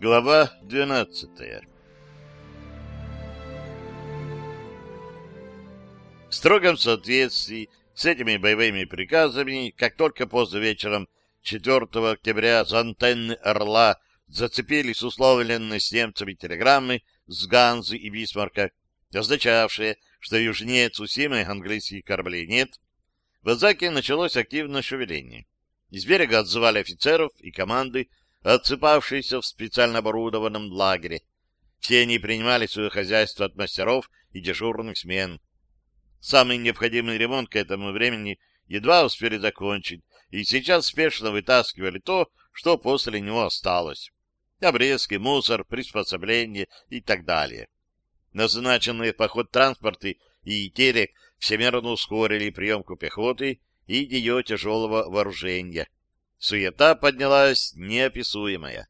Глава 12 В строгом соответствии с этими боевыми приказами, как только поздно вечером 4 октября с антенны «Орла» зацепились условленные с немцами телеграммы с Ганзы и Бисмарка, означавшие, что южнее Цусимы английских кораблей нет, в Азаке началось активное шевеление. Из берега отзывали офицеров и команды, отсыпавшиеся в специально оборудованном лагере. Все они принимали свое хозяйство от мастеров и дежурных смен. Самый необходимый ремонт к этому времени едва успели закончить, и сейчас спешно вытаскивали то, что после него осталось. Обрезки, мусор, приспособления и так далее. Назначенные поход транспорты и терек всемерно ускорили приемку пехоты и ее тяжелого вооружения. Суета поднялась неописуемая.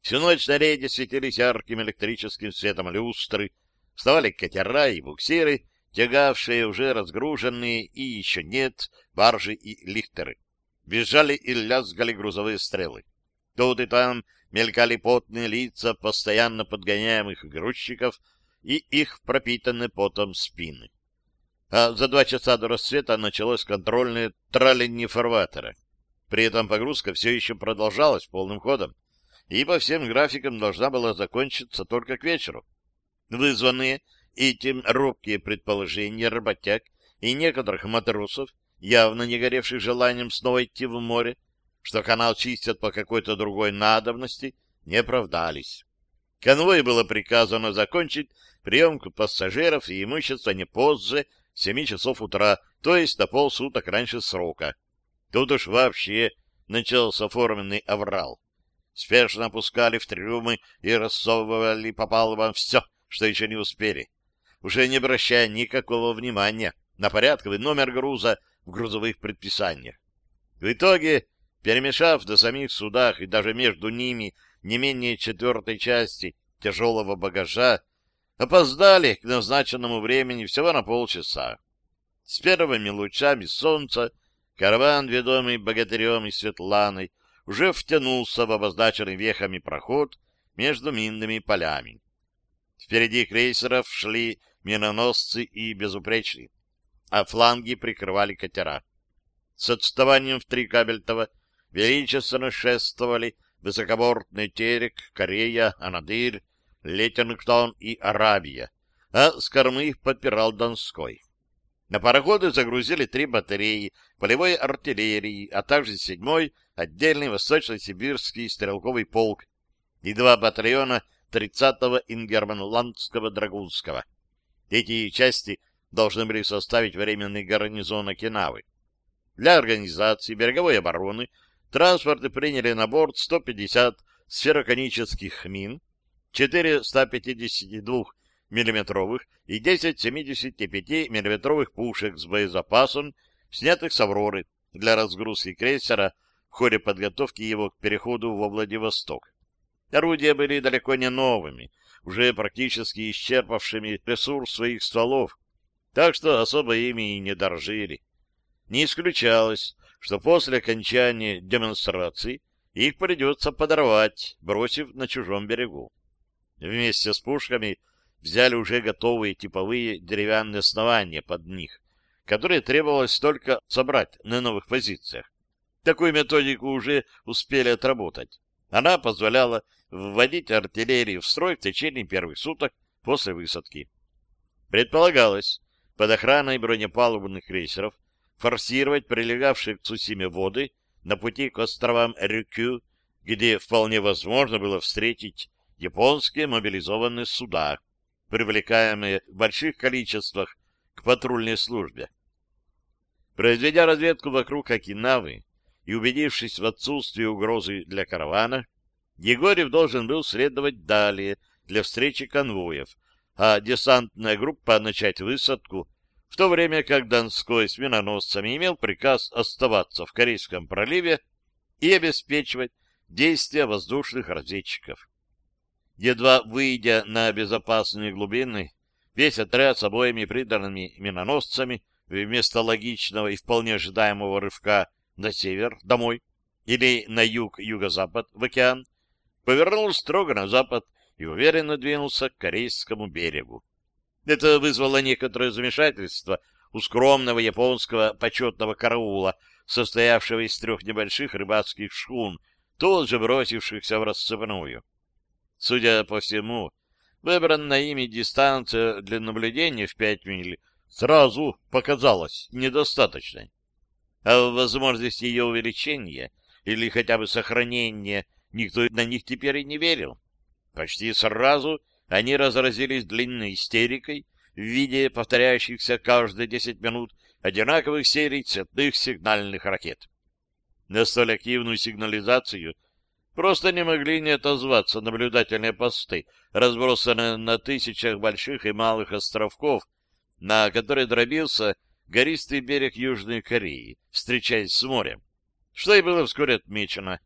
Всю ночь на рейде светились ярким электрическим светом люстры, вставали катера и буксиры, тягавшие уже разгруженные и еще нет баржи и лихтеры. Бежали и лязгали грузовые стрелы. Тут и там мелькали потные лица постоянно подгоняемых грузчиков и их пропитанные потом спины а за два часа до рассвета началось контрольное траление фарватера. При этом погрузка все еще продолжалась полным ходом, и по всем графикам должна была закончиться только к вечеру. Вызванные этим робкие предположения работяг и некоторых матросов, явно не горевших желанием снова идти в море, что канал чистят по какой-то другой надобности, не оправдались. Конвой было приказано закончить приемку пассажиров и имущества не позже семи часов утра, то есть на полсуток раньше срока. Тут уж вообще начался оформленный аврал. Спешно опускали в трюмы и рассовывали по палубам все, что еще не успели, уже не обращая никакого внимания на порядковый номер груза в грузовых предписаниях. В итоге, перемешав до самих судах и даже между ними не менее четвертой части тяжелого багажа, Опоздали к назначенному времени всего на полчаса. С первыми лучами солнца караван, ведомый богатырем и Светланой, уже втянулся в обозначенный вехами проход между минными полями. Впереди крейсеров шли миноносцы и безупречные, а фланги прикрывали катера. С отставанием в три кабельтова величественно шествовали высокобортный терек, Корея, Анадырь, Леттингтон и Арабия, а с кормы их подпирал Донской. На пароходы загрузили три батареи полевой артиллерии, а также седьмой отдельный восточно-сибирский стрелковый полк и два батальона 30-го Ингерманландского драгунского. Эти части должны были составить временный гарнизон Окинавы. Для организации береговой обороны транспорты приняли на борт 150 сфероконических мин, 4 152 миллиметровых и 10 75 миллиметровых пушек с боезапасом, снятых с «Авроры» для разгрузки крейсера в ходе подготовки его к переходу во Владивосток. Орудия были далеко не новыми, уже практически исчерпавшими ресурс своих стволов, так что особо ими и не дорожили. Не исключалось, что после окончания демонстрации их придется подорвать, бросив на чужом берегу. Вместе с пушками взяли уже готовые типовые деревянные основания под них, которые требовалось только собрать на новых позициях. Такую методику уже успели отработать. Она позволяла вводить артиллерию в строй в течение первых суток после высадки. Предполагалось под охраной бронепалубных крейсеров форсировать прилегавшие к Цусиме воды на пути к островам Рюкю, где вполне возможно было встретить японские мобилизованные суда, привлекаемые в больших количествах к патрульной службе. Произведя разведку вокруг Окинавы и убедившись в отсутствии угрозы для каравана, Егорьев должен был следовать далее для встречи конвоев, а десантная группа начать высадку, в то время как Донской с миноносцами имел приказ оставаться в Корейском проливе и обеспечивать действия воздушных разведчиков. Едва выйдя на безопасные глубины, весь отряд с обоими приданными миноносцами вместо логичного и вполне ожидаемого рывка на север, домой, или на юг-юго-запад, в океан, повернул строго на запад и уверенно двинулся к корейскому берегу. Это вызвало некоторое замешательство у скромного японского почетного караула, состоявшего из трех небольших рыбацких шхун, тут же бросившихся в рассыпную. Судя по всему, выбранная ими дистанция для наблюдения в пять миль сразу показалась недостаточной. А возможность ее увеличения или хотя бы сохранения никто на них теперь и не верил. Почти сразу они разразились длинной истерикой в виде повторяющихся каждые десять минут одинаковых серий цветных сигнальных ракет. На столь активную сигнализацию просто не могли не отозваться наблюдательные посты, разбросанные на тысячах больших и малых островков, на которые дробился гористый берег Южной Кореи, встречаясь с морем, что и было вскоре отмечено.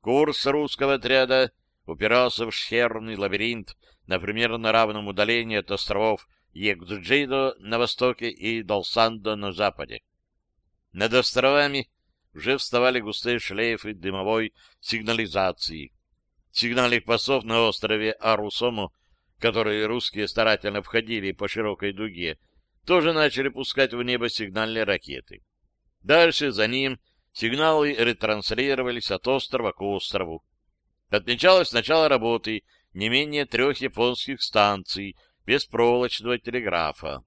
Курс русского отряда упирался в шхерный лабиринт на примерно равном удалении от островов Егджидо на востоке и Долсандо на западе. Над островами уже вставали густые шлейфы дымовой сигнализации. Сигнальных пасов на острове Арусому, которые русские старательно входили по широкой дуге, тоже начали пускать в небо сигнальные ракеты. Дальше за ним сигналы ретранслировались от острова к острову. Отмечалось начало работы не менее трех японских станций беспроволочного телеграфа.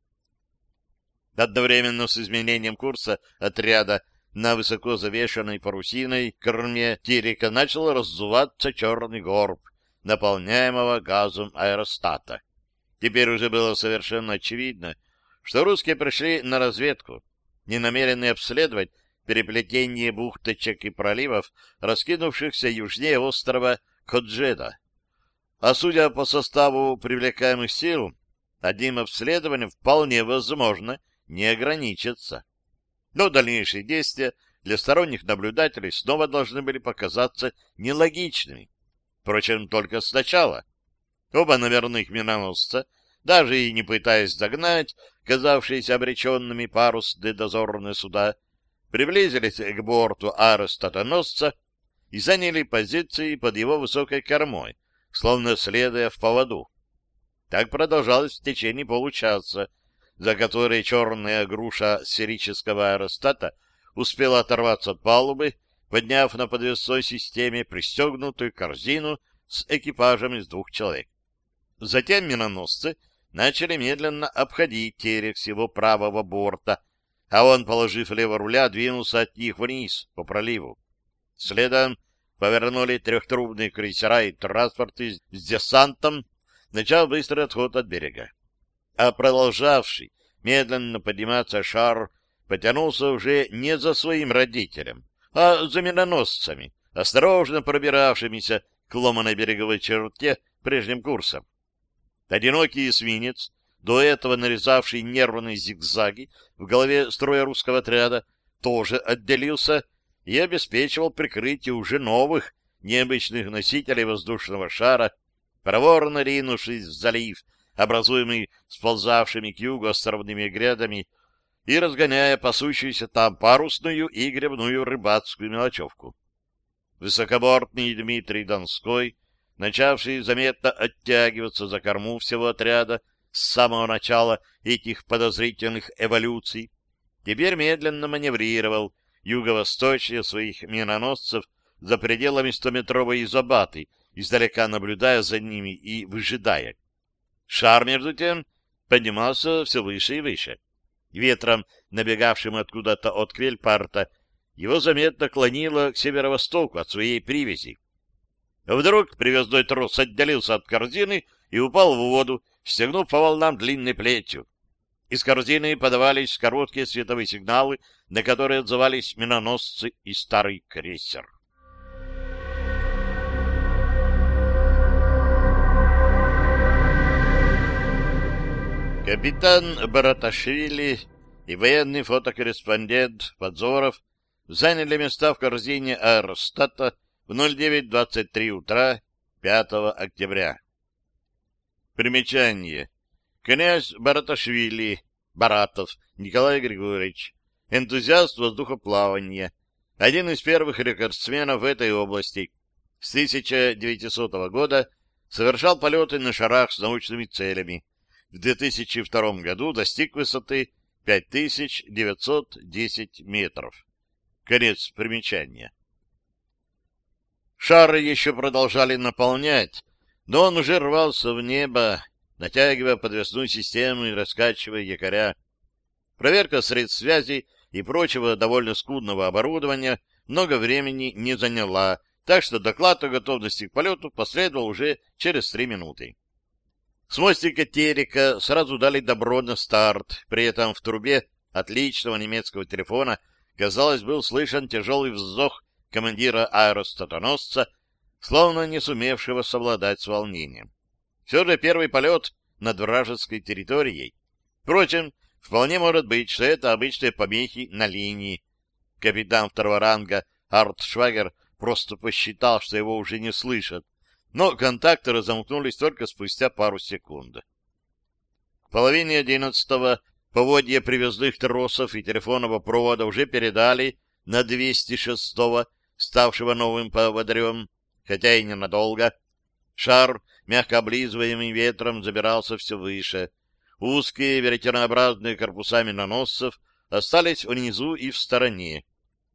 Одновременно с изменением курса отряда на высоко завешенной парусиной корме Терека начал раззуваться черный горб, наполняемого газом аэростата. Теперь уже было совершенно очевидно, что русские пришли на разведку, не намерены обследовать переплетение бухточек и проливов, раскинувшихся южнее острова Коджеда. А судя по составу привлекаемых сил, одним обследованием вполне возможно не ограничиться. Но дальнейшие действия для сторонних наблюдателей снова должны были показаться нелогичными. Впрочем, только сначала. Оба номерных миноносца, даже и не пытаясь догнать казавшиеся обреченными парусные дозорные суда, приблизились к борту арестатоносца и заняли позиции под его высокой кормой, словно следуя в поводу. Так продолжалось в течение получаса, за который черная груша сферического аэростата успела оторваться от палубы, подняв на подвесной системе пристегнутую корзину с экипажем из двух человек. Затем миноносцы начали медленно обходить терек с его правого борта, а он, положив лево руля, двинулся от них вниз по проливу. Следом повернули трехтрубные крейсера и транспорты с десантом, начав быстрый отход от берега. А продолжавший медленно подниматься шар потянулся уже не за своим родителем, а за миноносцами, осторожно пробиравшимися к ломаной береговой черте прежним курсом. Одинокий эсминец до этого нарезавший нервные зигзаги в голове строя русского отряда, тоже отделился и обеспечивал прикрытие уже новых необычных носителей воздушного шара, проворно ринувшись в залив, образуемый сползавшими к югу островными грядами и разгоняя пасущуюся там парусную и гребную рыбацкую мелочевку. Высокобортный Дмитрий Донской, начавший заметно оттягиваться за корму всего отряда, с самого начала этих подозрительных эволюций, теперь медленно маневрировал юго-восточнее своих миноносцев за пределами стометровой изобаты, издалека наблюдая за ними и выжидая. Шар, между тем, поднимался все выше и выше. Ветром, набегавшим откуда-то от Квельпарта, его заметно клонило к северо-востоку от своей привязи. Вдруг привязной трос отделился от корзины и упал в воду, стегнув по волнам длинной плетью. Из корзины подавались короткие световые сигналы, на которые отзывались миноносцы и старый крейсер. Капитан Бараташвили и военный фотокорреспондент Подзоров заняли места в корзине аэростата в 09.23 утра 5 октября. Примечание. Князь Бараташвили, Баратов Николай Григорьевич, энтузиаст воздухоплавания, один из первых рекордсменов в этой области, С 1900 года совершал полеты на шарах с научными целями. В 2002 году достиг высоты 5910 метров. Конец примечания. Шары еще продолжали наполнять, но он уже рвался в небо, натягивая подвесную систему и раскачивая якоря. Проверка средств связи и прочего довольно скудного оборудования много времени не заняла, так что доклад о готовности к полету последовал уже через три минуты. С мостика Терека сразу дали добро на старт, при этом в трубе отличного немецкого телефона, казалось, был слышен тяжелый вздох командира аэростатоносца, словно не сумевшего совладать с волнением. Все же первый полет над вражеской территорией. Впрочем, вполне может быть, что это обычные помехи на линии. Капитан второго ранга Артшвагер просто посчитал, что его уже не слышат, но контакты разомкнулись только спустя пару секунд. В половине одиннадцатого поводья привязных тросов и телефонного провода уже передали на 206-го, ставшего новым поводырем, хотя и ненадолго. Шар, мягко облизываемый ветром, забирался все выше. Узкие веретенообразные корпуса миноносцев остались внизу и в стороне.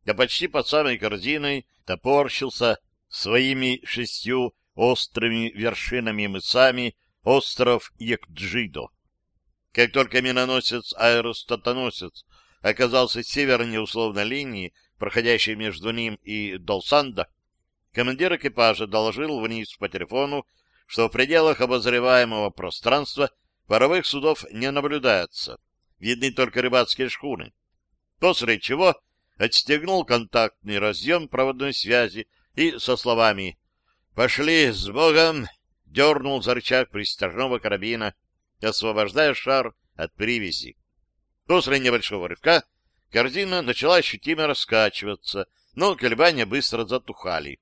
Да почти под самой корзиной топорщился своими шестью острыми вершинами мысами остров Екджидо. Как только миноносец-аэростатоносец оказался севернее условной линии, проходящей между ним и Долсанда, командир экипажа доложил вниз по телефону, что в пределах обозреваемого пространства паровых судов не наблюдается, видны только рыбацкие шхуны, после чего отстегнул контактный разъем проводной связи и со словами «Пошли с Богом!» дернул за рычаг пристяжного карабина, освобождая шар от привязи. После небольшого рывка корзина начала ощутимо раскачиваться, но колебания быстро затухали.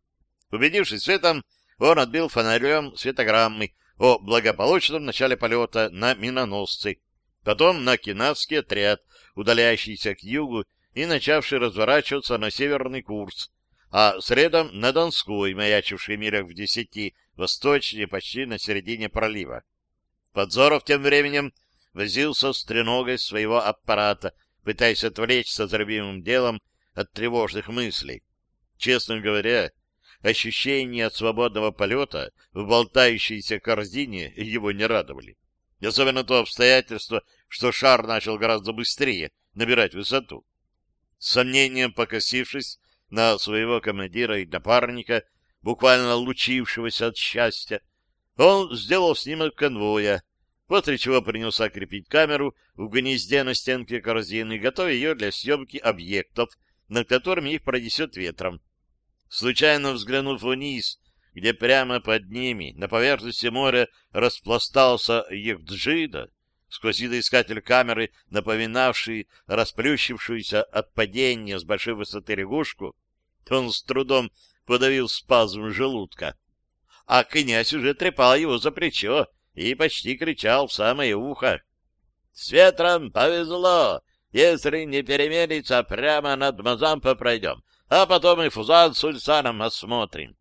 Убедившись в этом, он отбил фонарем светограммы о благополучном начале полета на миноносцы, потом на кинавский отряд, удаляющийся к югу и начавший разворачиваться на северный курс, а средом на Донской, маячивший милях в десяти восточнее, почти на середине пролива. Подзоров тем временем возился с треногой своего аппарата, пытаясь отвлечься за любимым делом от тревожных мыслей. Честно говоря, ощущения от свободного полета в болтающейся корзине его не радовали. Особенно то обстоятельство, что шар начал гораздо быстрее набирать высоту. С сомнением покосившись на своего командира и напарника, буквально лучившегося от счастья, он сделал снимок конвоя, после чего принялся крепить камеру в гнезде на стенке корзины, готовя ее для съемки объектов, над которыми их пронесет ветром. Случайно взглянув вниз, где прямо под ними, на поверхности моря, распластался Евджида, сквозь видоискатель камеры, напоминавший расплющившуюся от падения с большой высоты лягушку, он с трудом подавил спазм желудка. А князь уже трепал его за плечо и почти кричал в самое ухо. — С ветром повезло! Если не переменится, прямо над Мазампо пройдем, а потом и Фузан с Ульсаном осмотрим.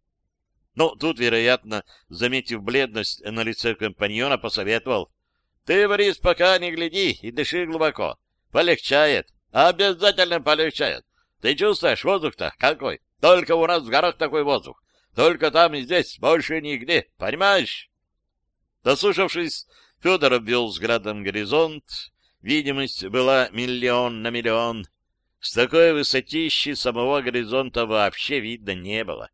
Ну, тут, вероятно, заметив бледность на лице компаньона, посоветовал. Ты, Борис, пока не гляди и дыши глубоко. Полегчает. Обязательно полегчает. Ты чувствуешь воздух-то какой? Только у нас в горах такой воздух. Только там и здесь, больше нигде. Понимаешь? Дослушавшись, Федор обвел взглядом горизонт. Видимость была миллион на миллион. С такой высотищи самого горизонта вообще видно не было.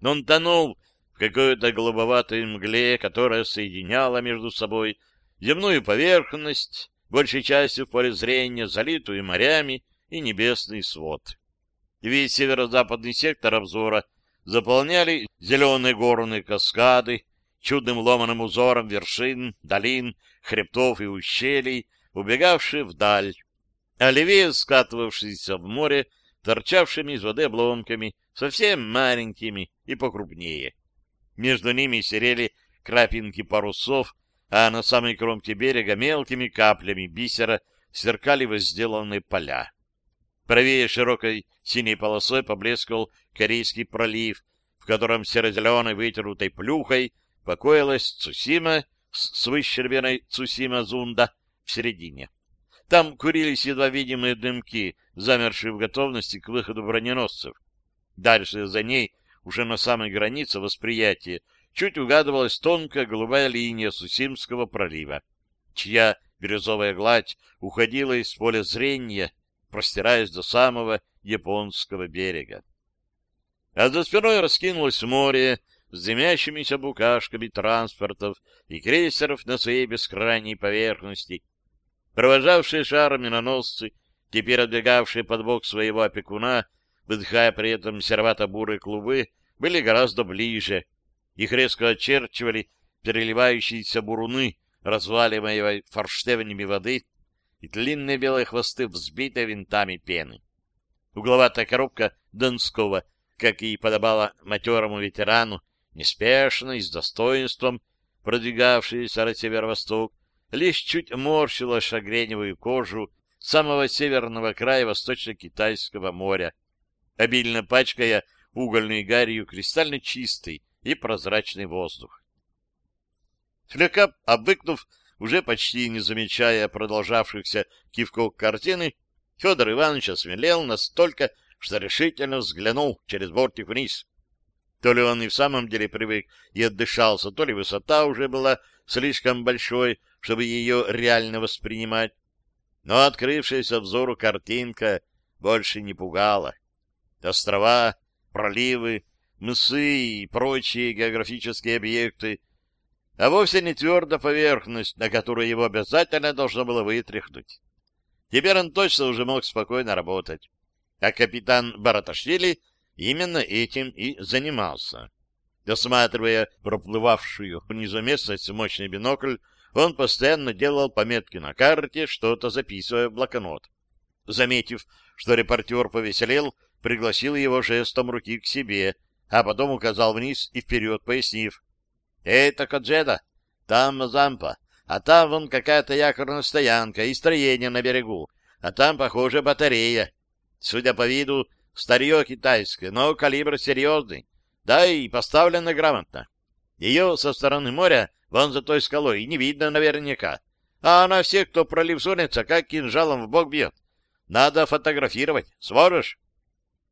Но он тонул в какой-то голубоватой мгле, которая соединяла между собой земную поверхность, большей частью в поле зрения, залитую морями и небесный свод. Весь северо-западный сектор обзора заполняли зеленые горные каскады, чудным ломаным узором вершин, долин, хребтов и ущелий, убегавшие вдаль, а левее скатывавшиеся в море торчавшими из воды обломками, совсем маленькими и покрупнее. Между ними серели крапинки парусов, а на самой кромке берега мелкими каплями бисера сверкали возделанные поля. Правее широкой синей полосой поблескал Корейский пролив, в котором серо-зеленой вытерутой плюхой покоилась Цусима с выщербиной Цусима-Зунда в середине. Там курились едва видимые дымки, замершие в готовности к выходу броненосцев. Дальше за ней, уже на самой границе восприятия, чуть угадывалась тонкая голубая линия Сусимского пролива, чья бирюзовая гладь уходила из поля зрения, простираясь до самого японского берега. А за спиной раскинулось море с дымящимися букашками транспортов и крейсеров на своей бескрайней поверхности. Провожавшие шар миноносцы, теперь отбегавшие под бок своего опекуна, выдыхая при этом сервато-бурые клубы, были гораздо ближе. Их резко очерчивали переливающиеся буруны, разваливаемой форштевнями воды, и длинные белые хвосты, взбитые винтами пены. Угловатая коробка Донского, как и подобало матерому ветерану, неспешно и с достоинством продвигавшийся на северо-восток, лишь чуть морщила шагреневую кожу самого северного края Восточно-Китайского моря, обильно пачкая угольной гарью кристально чистый и прозрачный воздух. Слегка обвыкнув, уже почти не замечая продолжавшихся кивков картины, Федор Иванович осмелел настолько, что решительно взглянул через бортик вниз. То ли он и в самом деле привык и отдышался, то ли высота уже была слишком большой, чтобы ее реально воспринимать. Но открывшаяся взору картинка больше не пугала. Острова, проливы, мысы и прочие географические объекты, а вовсе не твердая поверхность, на которую его обязательно должно было вытряхнуть. Теперь он точно уже мог спокойно работать. А капитан Бараташвили именно этим и занимался. Досматривая проплывавшую внизу местность в мощный бинокль, он постоянно делал пометки на карте, что-то записывая в блокнот. Заметив, что репортер повеселел, пригласил его жестом руки к себе, а потом указал вниз и вперед, пояснив. — Это Коджеда, там Зампа, а там вон какая-то якорная стоянка и строение на берегу, а там, похоже, батарея. Судя по виду, старье китайское, но калибр серьезный, да и поставлено грамотно. Ее со стороны моря вон за той скалой не видно наверняка. А она всех, кто пролив сунется, как кинжалом в бок бьет. Надо фотографировать. Сможешь?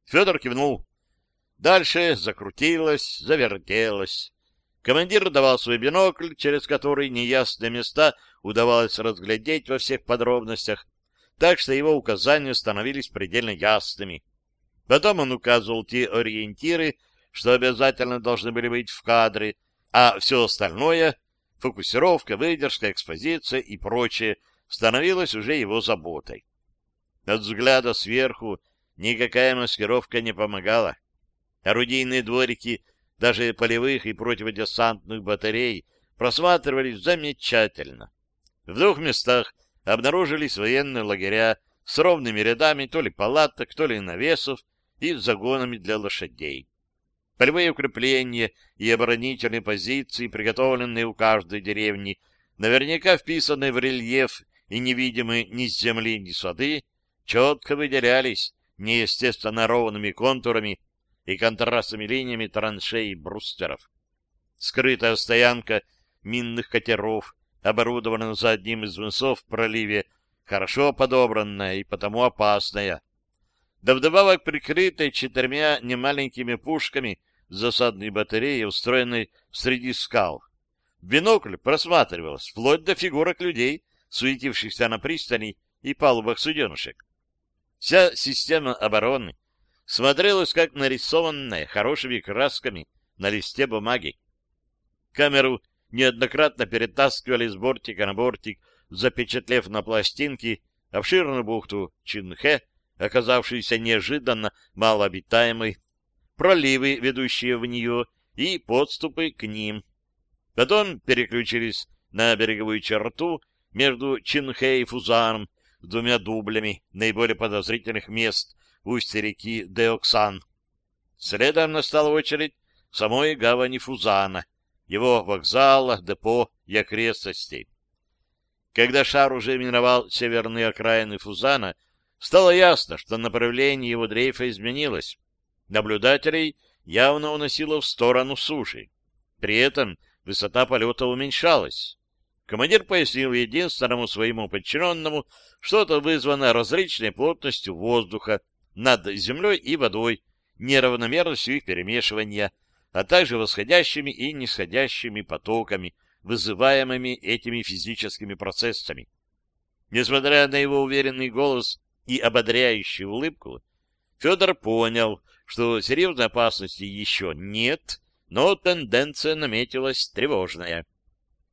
Федор кивнул. Дальше закрутилось, завертелось. Командир давал свой бинокль, через который неясные места удавалось разглядеть во всех подробностях, так что его указания становились предельно ясными. Потом он указывал те ориентиры, что обязательно должны были быть в кадре, а все остальное — фокусировка, выдержка, экспозиция и прочее — становилось уже его заботой. От взгляда сверху никакая маскировка не помогала. Орудийные дворики даже полевых и противодесантных батарей просматривались замечательно. В двух местах обнаружились военные лагеря с ровными рядами то ли палаток, то ли навесов и загонами для лошадей. Полевые укрепления и оборонительные позиции, приготовленные у каждой деревни, наверняка вписанные в рельеф и невидимые ни с земли, ни с воды, четко выделялись неестественно ровными контурами и контрастными линиями траншей и брустеров. Скрытая стоянка минных катеров, оборудованная за одним из мысов в проливе, хорошо подобранная и потому опасная. Да вдобавок прикрытая четырьмя немаленькими пушками засадной батареи, устроенной среди скал. В бинокль просматривалось вплоть до фигурок людей, суетившихся на пристани и палубах суденышек. Вся система обороны смотрелась как нарисованная хорошими красками на листе бумаги. Камеру неоднократно перетаскивали с бортика на бортик, запечатлев на пластинке обширную бухту Чинхэ, оказавшуюся неожиданно малообитаемой, проливы, ведущие в нее, и подступы к ним. Потом переключились на береговую черту между Чинхэ и Фузаном с двумя дублями наиболее подозрительных мест в устье реки Деоксан. Следом настала очередь самой гавани Фузана, его вокзала, депо и окрестностей. Когда шар уже миновал северные окраины Фузана, стало ясно, что направление его дрейфа изменилось. Наблюдателей явно уносило в сторону суши. При этом высота полета уменьшалась. Командир пояснил единственному своему подчиненному, что это вызвано различной плотностью воздуха над землей и водой, неравномерностью их перемешивания, а также восходящими и нисходящими потоками, вызываемыми этими физическими процессами. Несмотря на его уверенный голос и ободряющую улыбку, Федор понял, что серьезной опасности еще нет, но тенденция наметилась тревожная.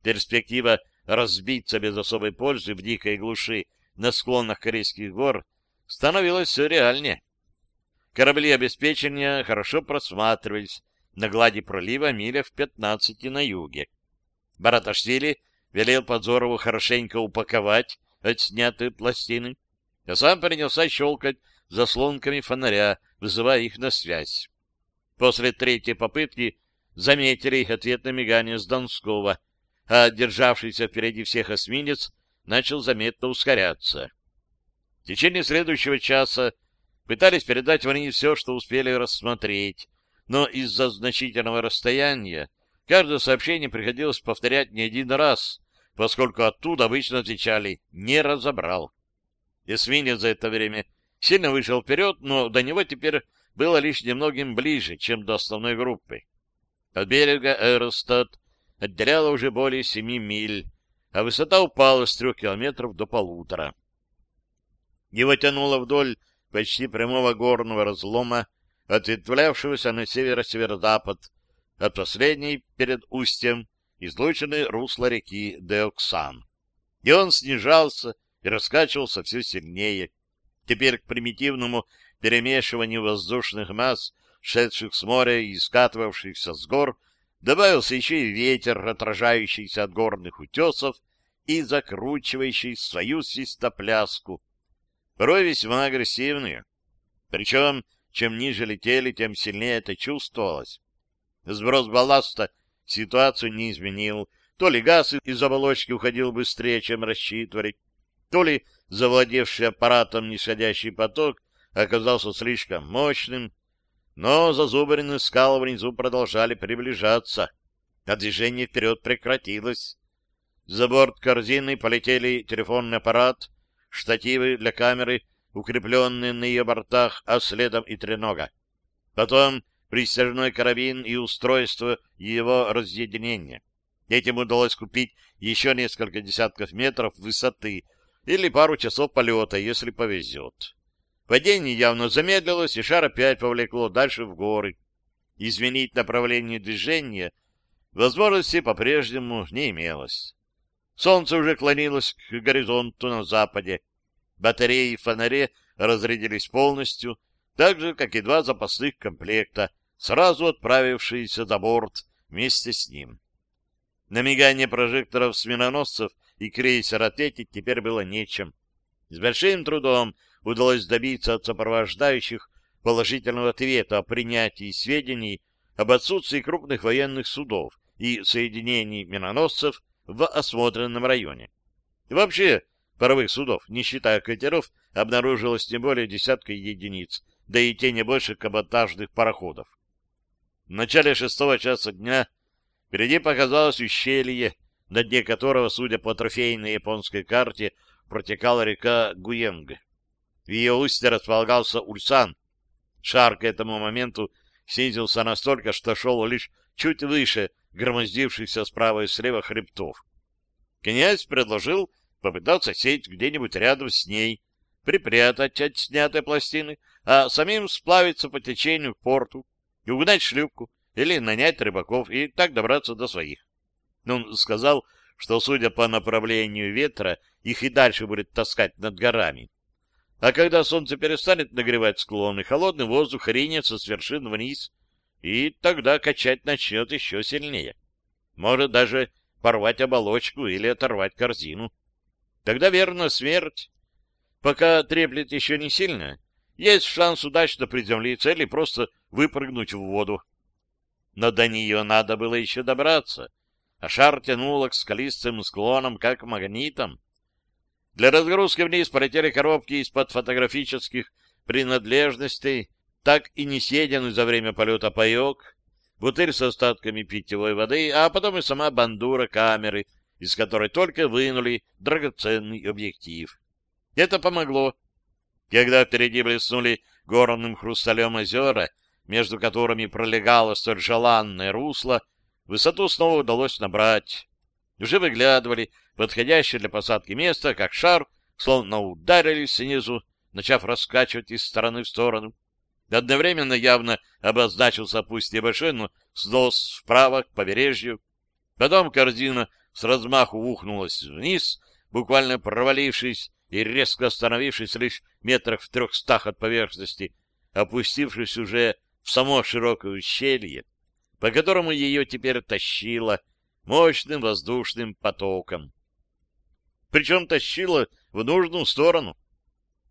Перспектива разбиться без особой пользы в дикой глуши на склонах Корейских гор становилась все реальнее. Корабли обеспечения хорошо просматривались на глади пролива миля в 15 на юге. Бараташвили велел Подзорову хорошенько упаковать отснятые пластины, а сам принялся щелкать заслонками фонаря, вызывая их на связь. После третьей попытки заметили их ответное мигание с Донского, а державшийся впереди всех эсминец начал заметно ускоряться. В течение следующего часа пытались передать вниз все, что успели рассмотреть, но из-за значительного расстояния каждое сообщение приходилось повторять не один раз, поскольку оттуда обычно отвечали «не разобрал». Эсминец за это время сильно вышел вперед, но до него теперь было лишь немногим ближе, чем до основной группы. От берега Эростат отделяло уже более семи миль, а высота упала с трех километров до полутора. Его тянуло вдоль почти прямого горного разлома, ответвлявшегося на северо-северо-запад, от последней перед устьем излученной русла реки Деоксан. И он снижался и раскачивался все сильнее. Теперь к примитивному перемешиванию воздушных масс, шедших с моря и скатывавшихся с гор, добавился еще и ветер, отражающийся от горных утесов и закручивающий свою свистопляску, порой весьма агрессивную. Причем, чем ниже летели, тем сильнее это чувствовалось. Сброс балласта ситуацию не изменил. То ли газ из оболочки уходил быстрее, чем рассчитывали, то ли завладевший аппаратом нисходящий поток оказался слишком мощным, но зазубренные скалы внизу продолжали приближаться, а движение вперед прекратилось. За борт корзины полетели телефонный аппарат, штативы для камеры, укрепленные на ее бортах, а следом и тренога. Потом пристяжной карабин и устройство его разъединения. Этим удалось купить еще несколько десятков метров высоты или пару часов полета, если повезет. Падение явно замедлилось, и шар опять повлекло дальше в горы. Изменить направление движения возможности по-прежнему не имелось. Солнце уже клонилось к горизонту на западе. Батареи в фонаре разрядились полностью, так же, как и два запасных комплекта, сразу отправившиеся за борт вместе с ним. На мигание прожекторов сменоносцев и крейсера ответить теперь было нечем. С большим трудом удалось добиться от сопровождающих положительного ответа о принятии сведений об отсутствии крупных военных судов и соединений миноносцев в осмотренном районе. Вообще, паровых судов, не считая катеров, обнаружилось не более десятка единиц, да и те не больше каботажных пароходов. В начале шестого часа дня впереди показалось ущелье, на дне которого, судя по трофейной японской карте, протекала река Гуенг. В ее устье располагался Ульсан. Шар к этому моменту снизился настолько, что шел лишь чуть выше громоздившихся справа и слева хребтов. Князь предложил попытаться сесть где-нибудь рядом с ней, припрятать от снятой пластины, а самим сплавиться по течению к порту и угнать шлюпку или нанять рыбаков и так добраться до своих. Он сказал, что, судя по направлению ветра, их и дальше будет таскать над горами. А когда солнце перестанет нагревать склоны, холодный воздух ринется с вершин вниз, и тогда качать начнет еще сильнее. Может даже порвать оболочку или оторвать корзину. Тогда верно смерть. Пока треплет еще не сильно, есть шанс удачно приземлиться или просто выпрыгнуть в воду. Но до нее надо было еще добраться, а шар тянуло к скалистым склонам, как магнитом. Для разгрузки вниз полетели коробки из-под фотографических принадлежностей, так и не съеденный за время полета паек, бутыль с остатками питьевой воды, а потом и сама бандура камеры, из которой только вынули драгоценный объектив. Это помогло. Когда впереди блеснули горным хрусталем озера, между которыми пролегало столь желанное русло, высоту снова удалось набрать. Уже выглядывали подходящее для посадки место, как шар, словно ударились снизу, начав раскачивать из стороны в сторону. Одновременно явно обозначился пусть небольшой, но снос вправо к побережью. Потом корзина с размаху ухнулась вниз, буквально провалившись и резко остановившись лишь метрах в трехстах от поверхности, опустившись уже в само широкое ущелье, по которому ее теперь тащило мощным воздушным потоком. Причем тащило в нужную сторону.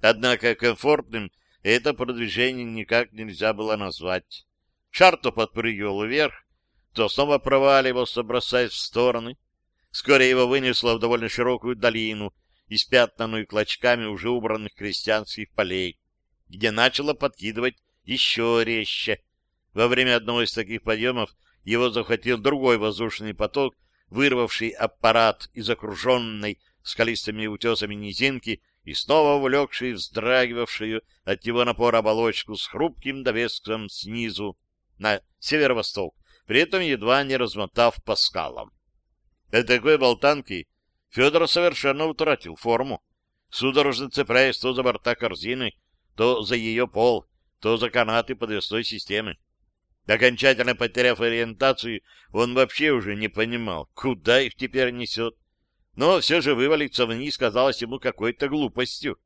Однако комфортным это продвижение никак нельзя было назвать. Шар то подпрыгивал вверх, то снова проваливался, бросаясь в стороны. Вскоре его вынесло в довольно широкую долину, испятнанную клочками уже убранных крестьянских полей, где начало подкидывать еще резче. Во время одного из таких подъемов его захватил другой воздушный поток, вырвавший аппарат из окруженной скалистыми утесами низинки и снова увлекший вздрагивавшую от его напора оболочку с хрупким довеском снизу на северо-восток, при этом едва не размотав по скалам. От такой болтанки Федор совершенно утратил форму, судорожно цепляясь то за борта корзины, то за ее пол, то за канаты подвесной системы. Окончательно потеряв ориентацию, он вообще уже не понимал, куда их теперь несет. Но все же вывалиться вниз казалось ему какой-то глупостью.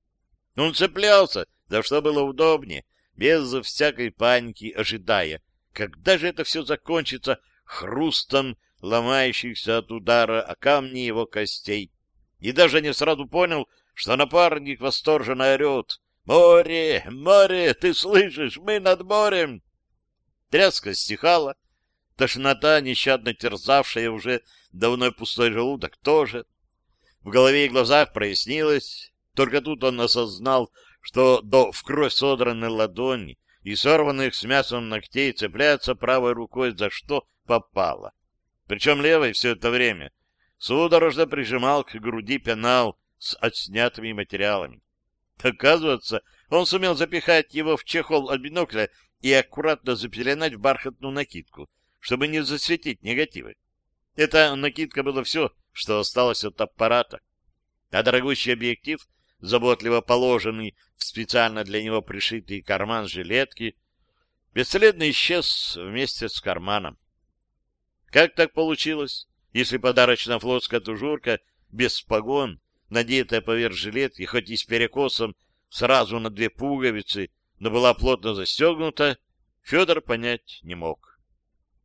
Он цеплялся, да что было удобнее, без всякой паники, ожидая, когда же это все закончится хрустом ломающихся от удара о камни его костей. И даже не сразу понял, что напарник восторженно орет. «Море! Море! Ты слышишь? Мы над морем!» Тряска стихала, тошнота, нещадно терзавшая уже давно пустой желудок, тоже. В голове и глазах прояснилось. Только тут он осознал, что до в кровь содранной ладони и сорванных с мясом ногтей цепляется правой рукой за что попало. Причем левой все это время судорожно прижимал к груди пенал с отснятыми материалами. Оказывается, он сумел запихать его в чехол от бинокля и аккуратно запеленать в бархатную накидку, чтобы не засветить негативы. Эта накидка была все, что осталось от аппарата. А дорогущий объектив, заботливо положенный в специально для него пришитый карман жилетки, бесследно исчез вместе с карманом. Как так получилось, если подарочная флотская тужурка без погон, надетая поверх жилетки, хоть и с перекосом, сразу на две пуговицы, но была плотно застегнута, Федор понять не мог.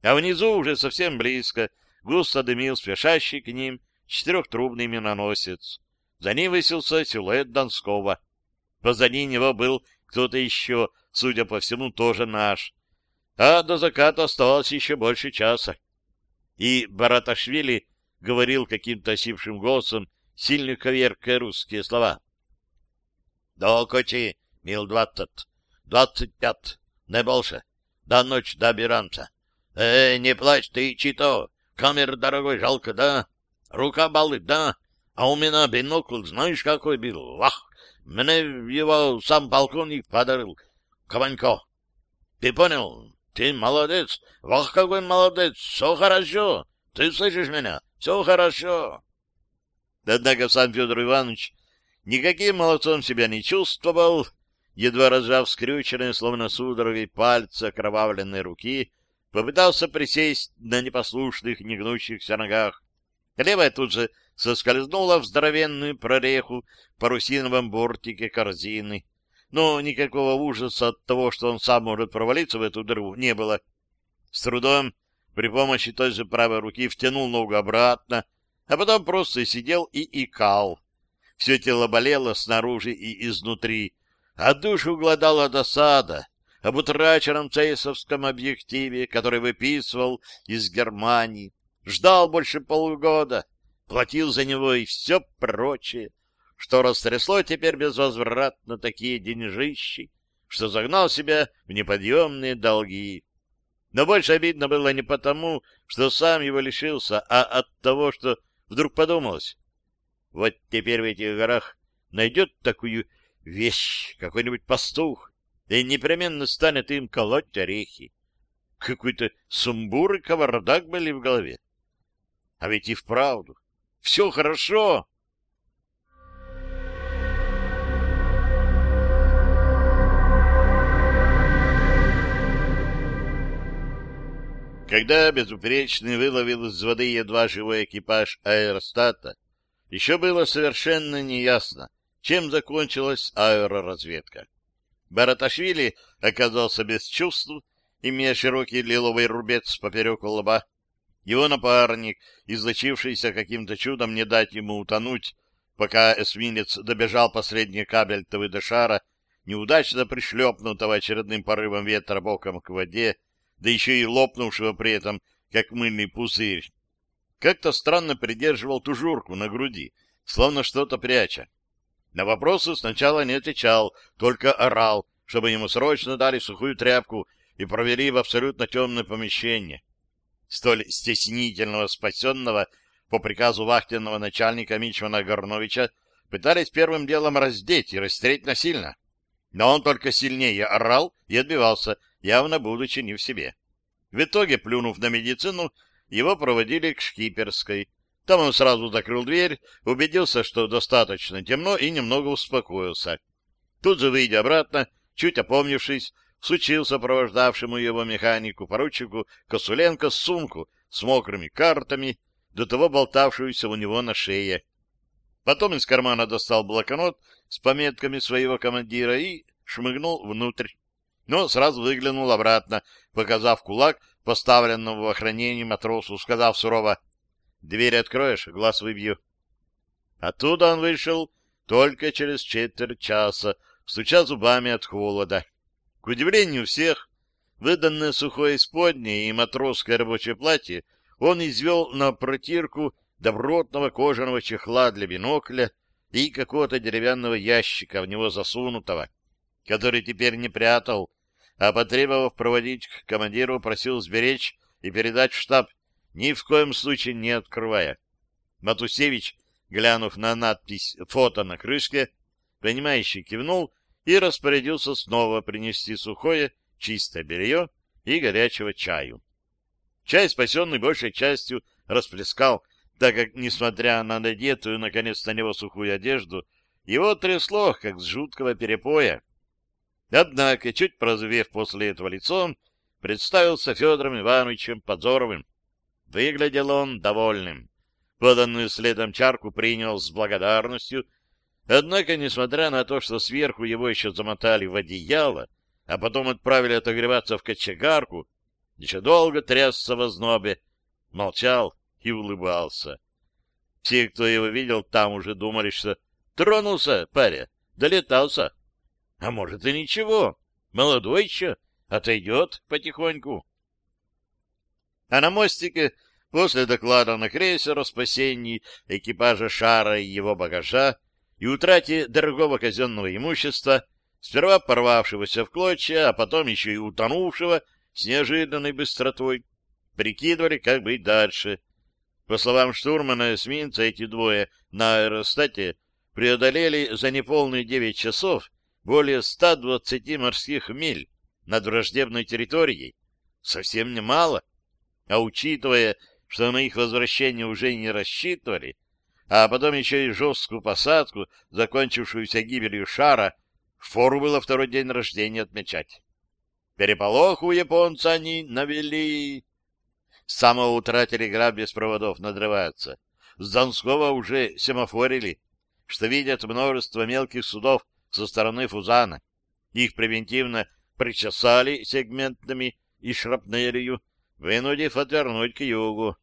А внизу, уже совсем близко, густо дымил спешащий к ним четырехтрубный миноносец. За ним высился силуэт Донского. Позади него был кто-то еще, судя по всему, тоже наш. А до заката оставалось еще больше часа. И Бараташвили говорил каким-то осипшим голосом, сильно коверкая русские слова. — До Кочи, мил двадцать, двадцать пять, не больше. До ночь доберемся. Эй, не плачь ты, Чито, камер дорогой жалко, да? Рука болит, да? А у меня бинокль, знаешь, какой был? Вах! Мне его сам полковник подарил. Кабанько. Ты понял? Ты молодец. Вах, какой молодец. Все хорошо. Ты слышишь меня? Все хорошо. Однако сам Федор Иванович никаким молодцом себя не чувствовал, едва разжав скрюченные, словно судорогой, пальцы окровавленной руки, попытался присесть на непослушных, негнущихся ногах. Левая тут же соскользнула в здоровенную прореху в парусиновом бортике корзины. Но никакого ужаса от того, что он сам может провалиться в эту дыру, не было. С трудом при помощи той же правой руки втянул ногу обратно, а потом просто сидел и икал. Все тело болело снаружи и изнутри, а душу гладала досада об утраченном цейсовском объективе, который выписывал из Германии, ждал больше полугода, платил за него и все прочее, что растрясло теперь безвозвратно такие деньжищи, что загнал себя в неподъемные долги. Но больше обидно было не потому, что сам его лишился, а от того, что вдруг подумалось. Вот теперь в этих горах найдет такую вещь какой-нибудь пастух и непременно станет им колоть орехи. Какой-то сумбур и кавардак были в голове. А ведь и вправду. Все хорошо. Когда безупречный выловил из воды едва живой экипаж аэростата, еще было совершенно неясно, чем закончилась аэроразведка. Бараташвили оказался без чувств, имея широкий лиловый рубец поперек лба. Его напарник, излочившийся каким-то чудом не дать ему утонуть, пока эсминец добежал последний кабель Тавыдашара, неудачно пришлепнутого очередным порывом ветра боком к воде, да еще и лопнувшего при этом, как мыльный пузырь, как-то странно придерживал тужурку на груди, словно что-то пряча. На вопросы сначала не отвечал, только орал, чтобы ему срочно дали сухую тряпку и провели в абсолютно темное помещение. Столь стеснительного спасенного по приказу вахтенного начальника Мичмана Горновича пытались первым делом раздеть и растереть насильно. Но он только сильнее орал и отбивался, явно будучи не в себе. В итоге, плюнув на медицину, его проводили к шкиперской. Там он сразу закрыл дверь, убедился, что достаточно темно, и немного успокоился. Тут же, выйдя обратно, чуть опомнившись, сучил сопровождавшему его механику поручику Косуленко сумку с мокрыми картами, до того болтавшуюся у него на шее. Потом из кармана достал блокнот с пометками своего командира и шмыгнул внутрь но сразу выглянул обратно, показав кулак поставленному в охранении матросу, сказав сурово, «Дверь откроешь, глаз выбью». Оттуда он вышел только через четверть часа, стуча зубами от холода. К удивлению всех, выданное сухое исподнее и матросское рабочее платье он извел на протирку добротного кожаного чехла для бинокля и какого-то деревянного ящика в него засунутого, который теперь не прятал, а, потребовав проводить к командиру, просил сберечь и передать в штаб, ни в коем случае не открывая. Матусевич, глянув на надпись «Фото» на крышке, понимающий кивнул и распорядился снова принести сухое, чистое белье и горячего чаю. Чай, спасенный большей частью, расплескал, так как, несмотря на надетую, наконец, на него сухую одежду, его трясло, как с жуткого перепоя. Однако, чуть прозвев после этого лицом, представился Федором Ивановичем Подзоровым. Выглядел он довольным. Поданную следом чарку принял с благодарностью, однако, несмотря на то, что сверху его еще замотали в одеяло, а потом отправили отогреваться в кочегарку, еще долго трясся в ознобе, молчал и улыбался. Все, кто его видел, там уже думали, что тронулся паря, долетался. А может и ничего, молодой еще, отойдет потихоньку. А на мостике, после доклада на крейсер о спасении экипажа Шара и его багажа и утрате дорогого казенного имущества, сперва порвавшегося в клочья, а потом еще и утонувшего с неожиданной быстротой, прикидывали, как быть дальше. По словам штурмана эсминца, эти двое на аэростате преодолели за неполные девять часов более 120 морских миль над враждебной территорией. Совсем немало. А учитывая, что на их возвращение уже не рассчитывали, а потом еще и жесткую посадку, закончившуюся гибелью шара, фору было второй день рождения отмечать. Переполох у японца они навели. С самого утра телеграф без проводов надрывается. С Донского уже семафорили, что видят множество мелких судов со стороны Фузана. Их превентивно причесали сегментами и шрапнелью, вынудив отвернуть к югу.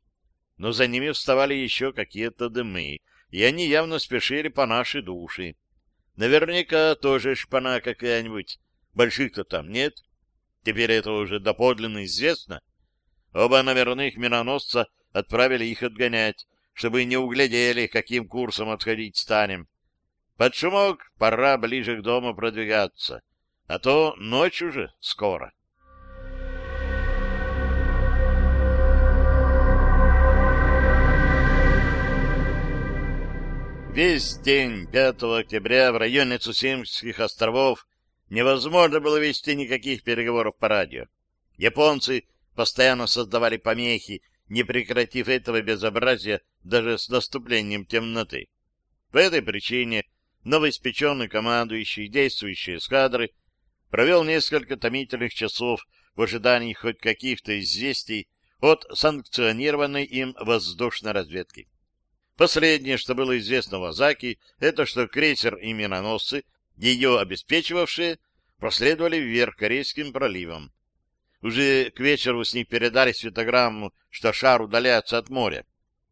Но за ними вставали еще какие-то дымы, и они явно спешили по нашей душе. Наверняка тоже шпана какая-нибудь. Больших-то там нет. Теперь это уже доподлинно известно. Оба наверных миноносца отправили их отгонять, чтобы не углядели, каким курсом отходить станем. Под шумок пора ближе к дому продвигаться. а то ночь уже скоро. Весь день 5 октября в районе Цусимских островов невозможно было вести никаких переговоров по радио. Японцы постоянно создавали помехи, не прекратив этого безобразия даже с наступлением темноты. По этой причине новоиспеченный командующий действующей эскадры провел несколько томительных часов в ожидании хоть каких-то известий от санкционированной им воздушной разведки. Последнее, что было известно в Азаки, это что крейсер и миноносцы, ее обеспечивавшие, проследовали вверх Корейским проливом. Уже к вечеру с них передали светограмму, что шар удаляется от моря.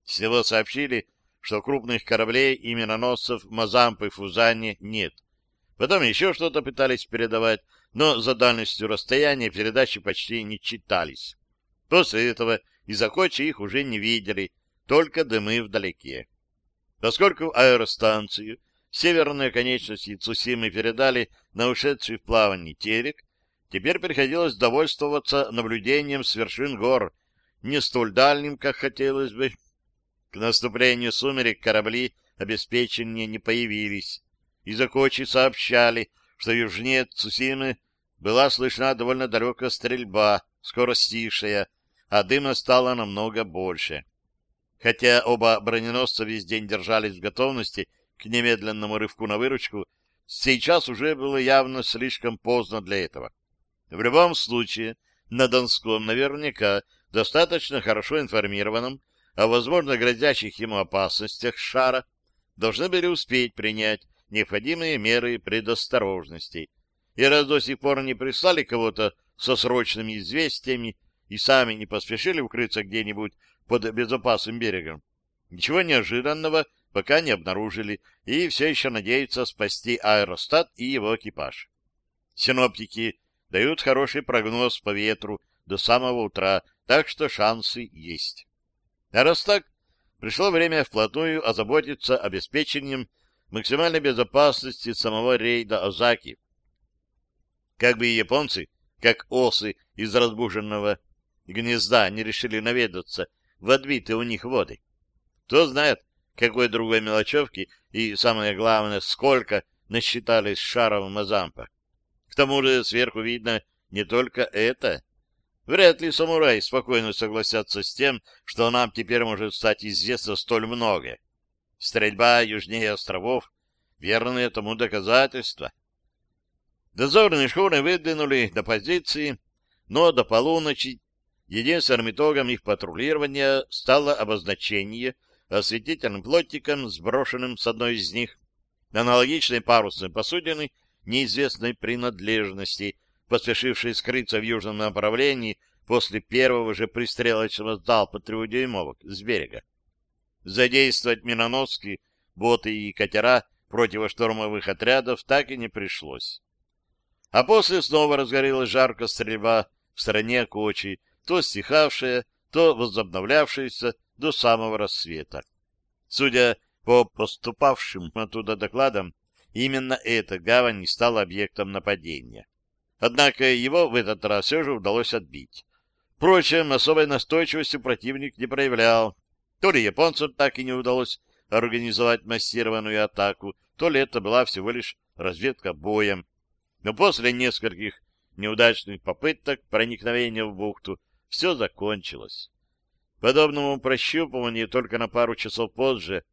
С него сообщили, что крупных кораблей и миноносцев Мазампы и Фузане нет. Потом еще что-то пытались передавать, но за дальностью расстояния передачи почти не читались. После этого из Окочи их уже не видели, только дымы вдалеке. Поскольку аэростанцию северные конечности Цусимы передали на ушедший в плавание терек, теперь приходилось довольствоваться наблюдением с вершин гор, не столь дальним, как хотелось бы. К наступлению сумерек корабли обеспечения не появились. Из Окочи сообщали, что южнее Цусимы была слышна довольно далекая стрельба, скоро стихшая, а дыма стало намного больше. Хотя оба броненосца весь день держались в готовности к немедленному рывку на выручку, сейчас уже было явно слишком поздно для этого. В любом случае, на Донском наверняка достаточно хорошо информированном о возможно грозящих ему опасностях шара должны были успеть принять необходимые меры предосторожности. И раз до сих пор не прислали кого-то со срочными известиями и сами не поспешили укрыться где-нибудь под безопасным берегом. Ничего неожиданного пока не обнаружили и все еще надеются спасти аэростат и его экипаж. Синоптики дают хороший прогноз по ветру до самого утра, так что шансы есть. А раз так, пришло время вплотную озаботиться обеспечением максимальной безопасности самого рейда Озаки. Как бы и японцы, как осы из разбуженного гнезда, не решили наведаться в отбитые у них воды. Кто знает, какой другой мелочевки и, самое главное, сколько насчитали с шаров Мазампа. К тому же сверху видно не только это. Вряд ли самураи спокойно согласятся с тем, что нам теперь может стать известно столь многое. Стрельба южнее островов — верное тому доказательство. Дозорные шхуны выдвинули до позиции, но до полуночи Единственным итогом их патрулирования стало обозначение осветительным плотиком, сброшенным с одной из них, аналогичной парусной посудины неизвестной принадлежности, поспешившей скрыться в южном направлении после первого же пристрелочного залпа трехдюймовок с берега. Задействовать миноноски, боты и катера противоштормовых отрядов так и не пришлось. А после снова разгорелась жарко стрельба в стороне Кочи, то стихавшая, то возобновлявшаяся до самого рассвета. Судя по поступавшим оттуда докладам, именно эта гавань стала объектом нападения. Однако его в этот раз все же удалось отбить. Впрочем, особой настойчивости противник не проявлял. То ли японцам так и не удалось организовать массированную атаку, то ли это была всего лишь разведка боем. Но после нескольких неудачных попыток проникновения в бухту все закончилось. Подобному прощупыванию только на пару часов позже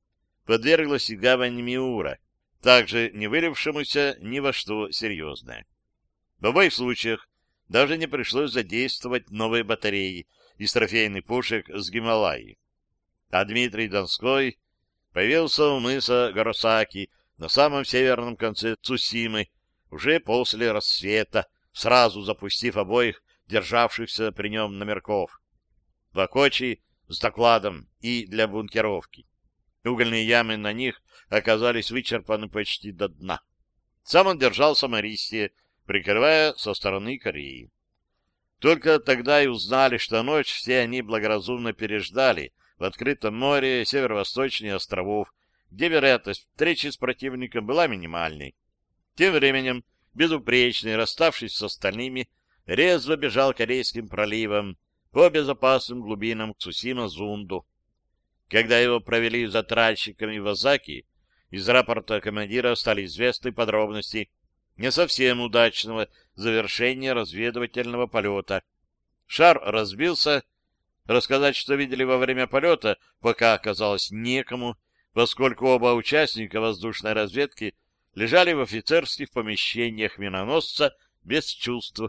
подверглась и гавань Миура, также не вылившемуся ни во что серьезное. В обоих случаях даже не пришлось задействовать новые батареи из трофейных пушек с Гималаи. А Дмитрий Донской появился у мыса Горосаки на самом северном конце Цусимы уже после рассвета, сразу запустив обоих державшихся при нем номерков. Вакочи с докладом и для бункеровки. Угольные ямы на них оказались вычерпаны почти до дна. Сам он держался Мористия, прикрывая со стороны Кореи. Только тогда и узнали, что ночь все они благоразумно переждали в открытом море северо-восточнее островов, где вероятность встречи с противником была минимальной. Тем временем безупречный, расставшись с остальными, резво бежал Корейским проливом по безопасным глубинам к Цусима-Зунду. Когда его провели за тральщиками в Азаки, из рапорта командира стали известны подробности не совсем удачного завершения разведывательного полета. Шар разбился. Рассказать, что видели во время полета, пока оказалось некому, поскольку оба участника воздушной разведки лежали в офицерских помещениях миноносца без чувств.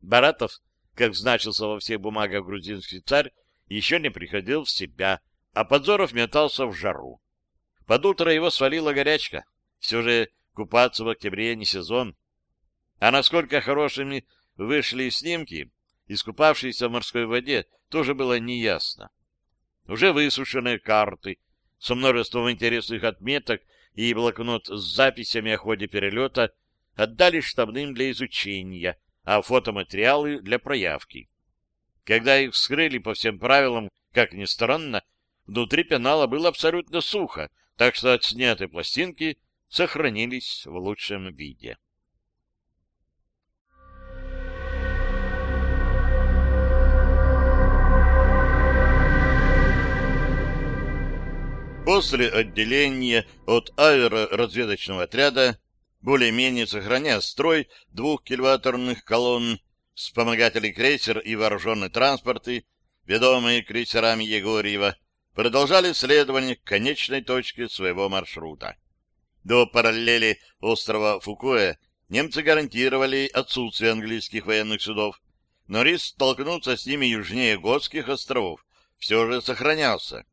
Баратов, как значился во всех бумагах грузинский царь, еще не приходил в себя, а Подзоров метался в жару. Под утро его свалила горячка. Все же купаться в октябре не сезон. А насколько хорошими вышли снимки, искупавшиеся в морской воде, тоже было неясно. Уже высушенные карты со множеством интересных отметок и блокнот с записями о ходе перелета отдали штабным для изучения, а фотоматериалы для проявки. Когда их вскрыли по всем правилам, как ни странно, внутри пенала было абсолютно сухо, так что отснятые пластинки сохранились в лучшем виде. После отделения от аэроразведочного отряда, более-менее сохраняя строй двух кильваторных колонн, вспомогательный крейсер и вооруженные транспорты, ведомые крейсерами Егорьева, продолжали следование к конечной точке своего маршрута. До параллели острова Фукуэ немцы гарантировали отсутствие английских военных судов, но риск столкнуться с ними южнее Готских островов все же сохранялся.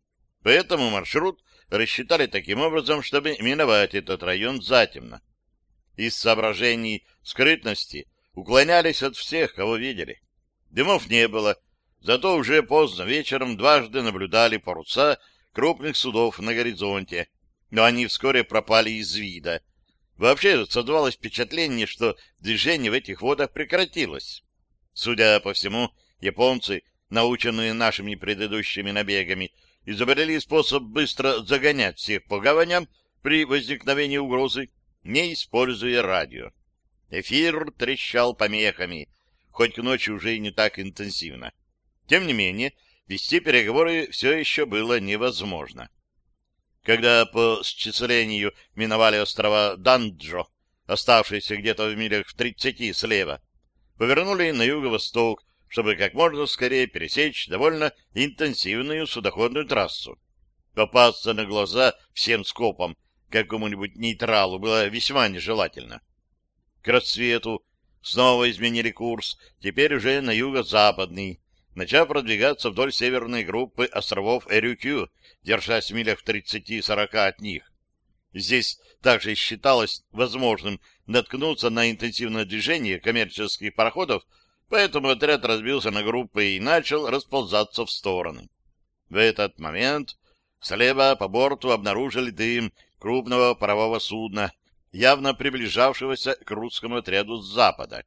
Поэтому маршрут рассчитали таким образом, чтобы миновать этот район затемно. Из соображений скрытности уклонялись от всех, кого видели. Дымов не было, зато уже поздно вечером дважды наблюдали паруса крупных судов на горизонте, но они вскоре пропали из вида. Вообще создавалось впечатление, что движение в этих водах прекратилось. Судя по всему, японцы, наученные нашими предыдущими набегами, изобрели способ быстро загонять всех по гаваням при возникновении угрозы, не используя радио. Эфир трещал помехами, хоть к ночи уже и не так интенсивно. Тем не менее, вести переговоры все еще было невозможно. Когда по счислению миновали острова Данджо, оставшиеся где-то в милях в тридцати слева, повернули на юго-восток, чтобы как можно скорее пересечь довольно интенсивную судоходную трассу. Попасться на глаза всем скопом какому-нибудь нейтралу было весьма нежелательно. К рассвету снова изменили курс, теперь уже на юго-западный, начав продвигаться вдоль северной группы островов Эрюкю, держась в милях в 30-40 от них. Здесь также считалось возможным наткнуться на интенсивное движение коммерческих пароходов Поэтому отряд разбился на группы и начал расползаться в стороны. В этот момент слева по борту обнаружили дым крупного парового судна, явно приближавшегося к русскому отряду с запада.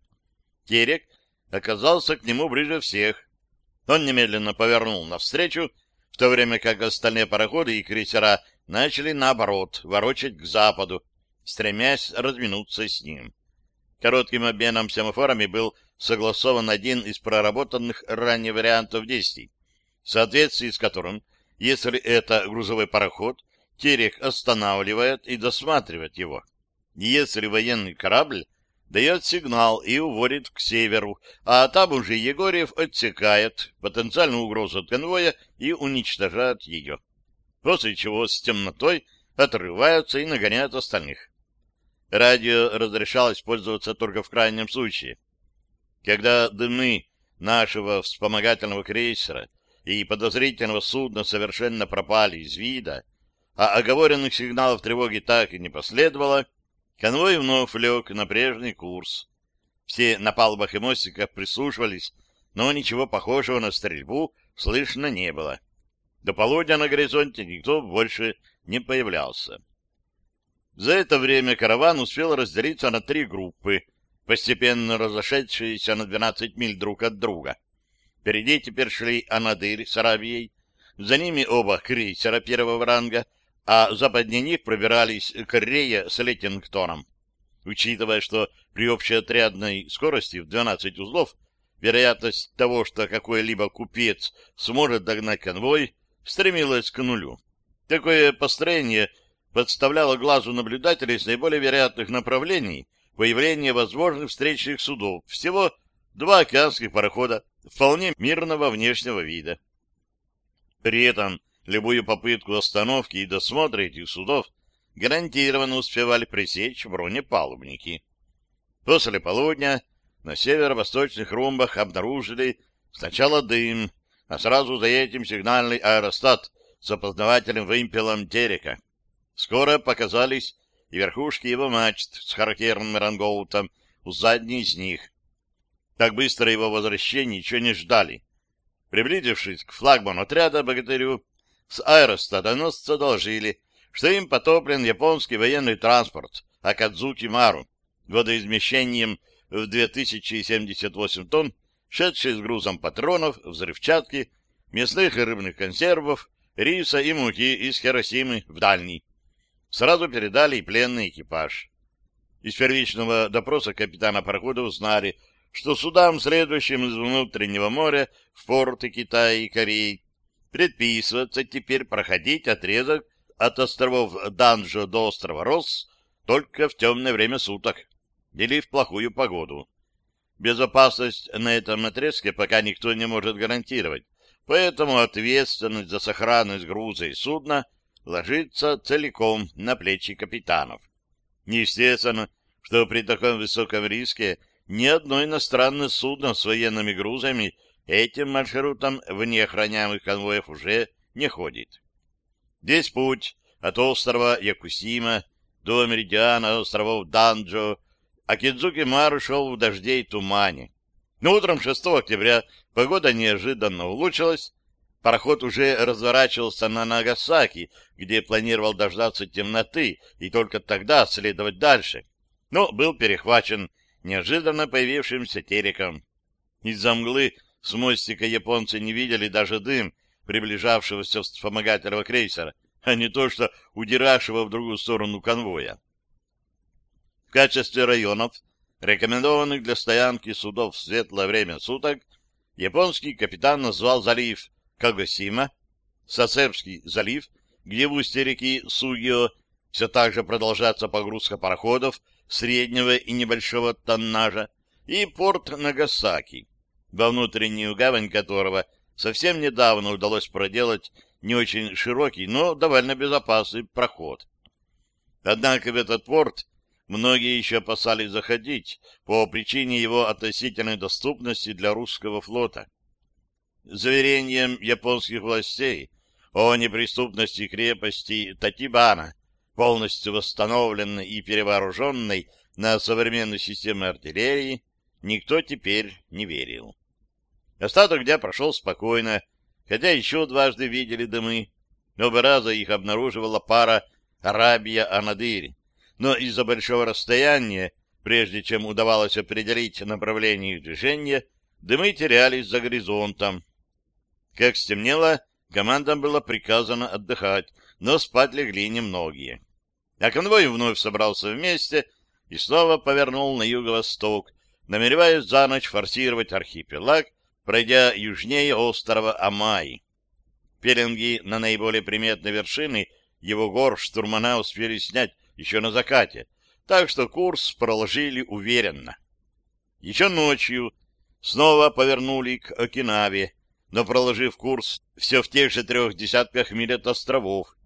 Терек оказался к нему ближе всех. Он немедленно повернул навстречу, в то время как остальные пароходы и крейсера начали, наоборот, ворочать к западу, стремясь разминуться с ним. Коротким обменом семафорами был согласован один из проработанных ранее вариантов действий, в соответствии с которым, если это грузовой пароход, Терек останавливает и досматривает его. Если военный корабль дает сигнал и уводит к северу, а там уже Егорьев отсекает потенциальную угрозу от конвоя и уничтожает ее. После чего с темнотой отрываются и нагоняют остальных. Радио разрешалось пользоваться только в крайнем случае. Когда дымы нашего вспомогательного крейсера и подозрительного судна совершенно пропали из вида, а оговоренных сигналов тревоги так и не последовало, конвой вновь лег на прежний курс. Все на палубах и мостиках прислушивались, но ничего похожего на стрельбу слышно не было. До полудня на горизонте никто больше не появлялся. За это время караван успел разделиться на три группы, постепенно разошедшиеся на 12 миль друг от друга. Впереди теперь шли Анадырь с Аравией, за ними оба крейсера первого ранга, а западнее них пробирались Корея с Леттингтоном. учитывая, что при общеотрядной скорости в 12 узлов вероятность того, что какой-либо купец сможет догнать конвой, стремилась к нулю. Такое построение подставляло глазу наблюдателей с наиболее вероятных направлений появления возможных встречных судов. Всего два океанских парохода вполне мирного внешнего вида. При этом любую попытку остановки и досмотра этих судов гарантированно успевали пресечь бронепалубники. После полудня на северо-восточных румбах обнаружили сначала дым, а сразу за этим сигнальный аэростат с опознавательным вымпелом Терека. Скоро показались и верхушки его мачт с характерным рангоутом у задней из них. Так быстро его возвращения еще не ждали. Приблизившись к флагману отряда «Богатырю», с аэростатоносца доложили, что им потоплен японский военный транспорт Акадзуки Мару водоизмещением в 2078 тонн, шедший с грузом патронов, взрывчатки, мясных и рыбных консервов, риса и муки из Хиросимы в Дальний. Сразу передали и пленный экипаж. Из первичного допроса капитана парохода узнали, что судам, следующим из внутреннего моря в порты Китая и Кореи, предписывается теперь проходить отрезок от островов Данжо до острова Росс только в темное время суток или в плохую погоду. Безопасность на этом отрезке пока никто не может гарантировать, поэтому ответственность за сохранность груза и судна ложится целиком на плечи капитанов. Естественно, что при таком высоком риске ни одно иностранное судно с военными грузами этим маршрутом в неохраняемых конвоев уже не ходит. Весь путь от острова Якусима до меридиана островов Данджо Акидзуки Мару шел в дожде и тумане. Но утром 6 октября погода неожиданно улучшилась, пароход уже разворачивался на Нагасаки, где планировал дождаться темноты и только тогда следовать дальше, но был перехвачен неожиданно появившимся тереком. Из-за мглы с мостика японцы не видели даже дым приближавшегося вспомогательного крейсера, а не то, что удиравшего в другую сторону конвоя. В качестве районов, рекомендованных для стоянки судов в светлое время суток, японский капитан назвал залив Кагосима, Сацепский залив, где в устье реки Сугио все так же продолжается погрузка пароходов среднего и небольшого тоннажа, и порт Нагасаки, во внутреннюю гавань которого совсем недавно удалось проделать не очень широкий, но довольно безопасный проход. Однако в этот порт многие еще опасались заходить по причине его относительной доступности для русского флота. Заверением японских властей о неприступности крепости Татибана, полностью восстановленной и перевооруженной на современной системе артиллерии, никто теперь не верил. Остаток дня прошел спокойно, хотя еще дважды видели дымы. Оба раза их обнаруживала пара Арабия-Анадырь, но из-за большого расстояния, прежде чем удавалось определить направление их движения, дымы терялись за горизонтом. Как стемнело, командам было приказано отдыхать, но спать легли немногие. А конвой вновь собрался вместе и снова повернул на юго-восток, намереваясь за ночь форсировать архипелаг, пройдя южнее острова Амай. Пеленги на наиболее приметной вершины его гор штурмана успели снять еще на закате, так что курс проложили уверенно. Еще ночью снова повернули к Окинаве, но проложив курс все в тех же трех десятках миль от островов.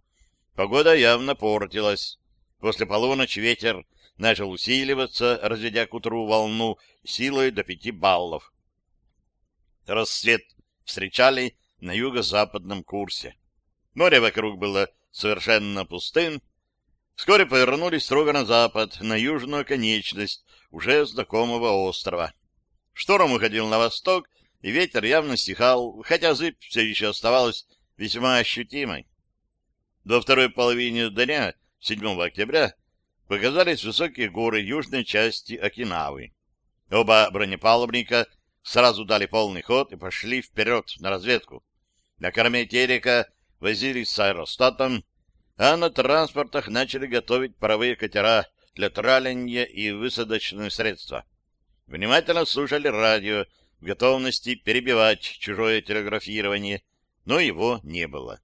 Погода явно портилась. После полуночи ветер начал усиливаться, разведя к утру волну силой до пяти баллов. Рассвет встречали на юго-западном курсе. Море вокруг было совершенно пустым. Вскоре повернулись строго на запад, на южную конечность уже знакомого острова. Шторм уходил на восток, и ветер явно стихал, хотя зыбь все еще оставалась весьма ощутимой. До второй половины дня, 7 октября, показались высокие горы южной части Окинавы. Оба бронепалубника сразу дали полный ход и пошли вперед на разведку. На корме Терека возились с аэростатом, а на транспортах начали готовить паровые катера для траленья и высадочные средства. Внимательно слушали радио в готовности перебивать чужое телеграфирование, но его не было.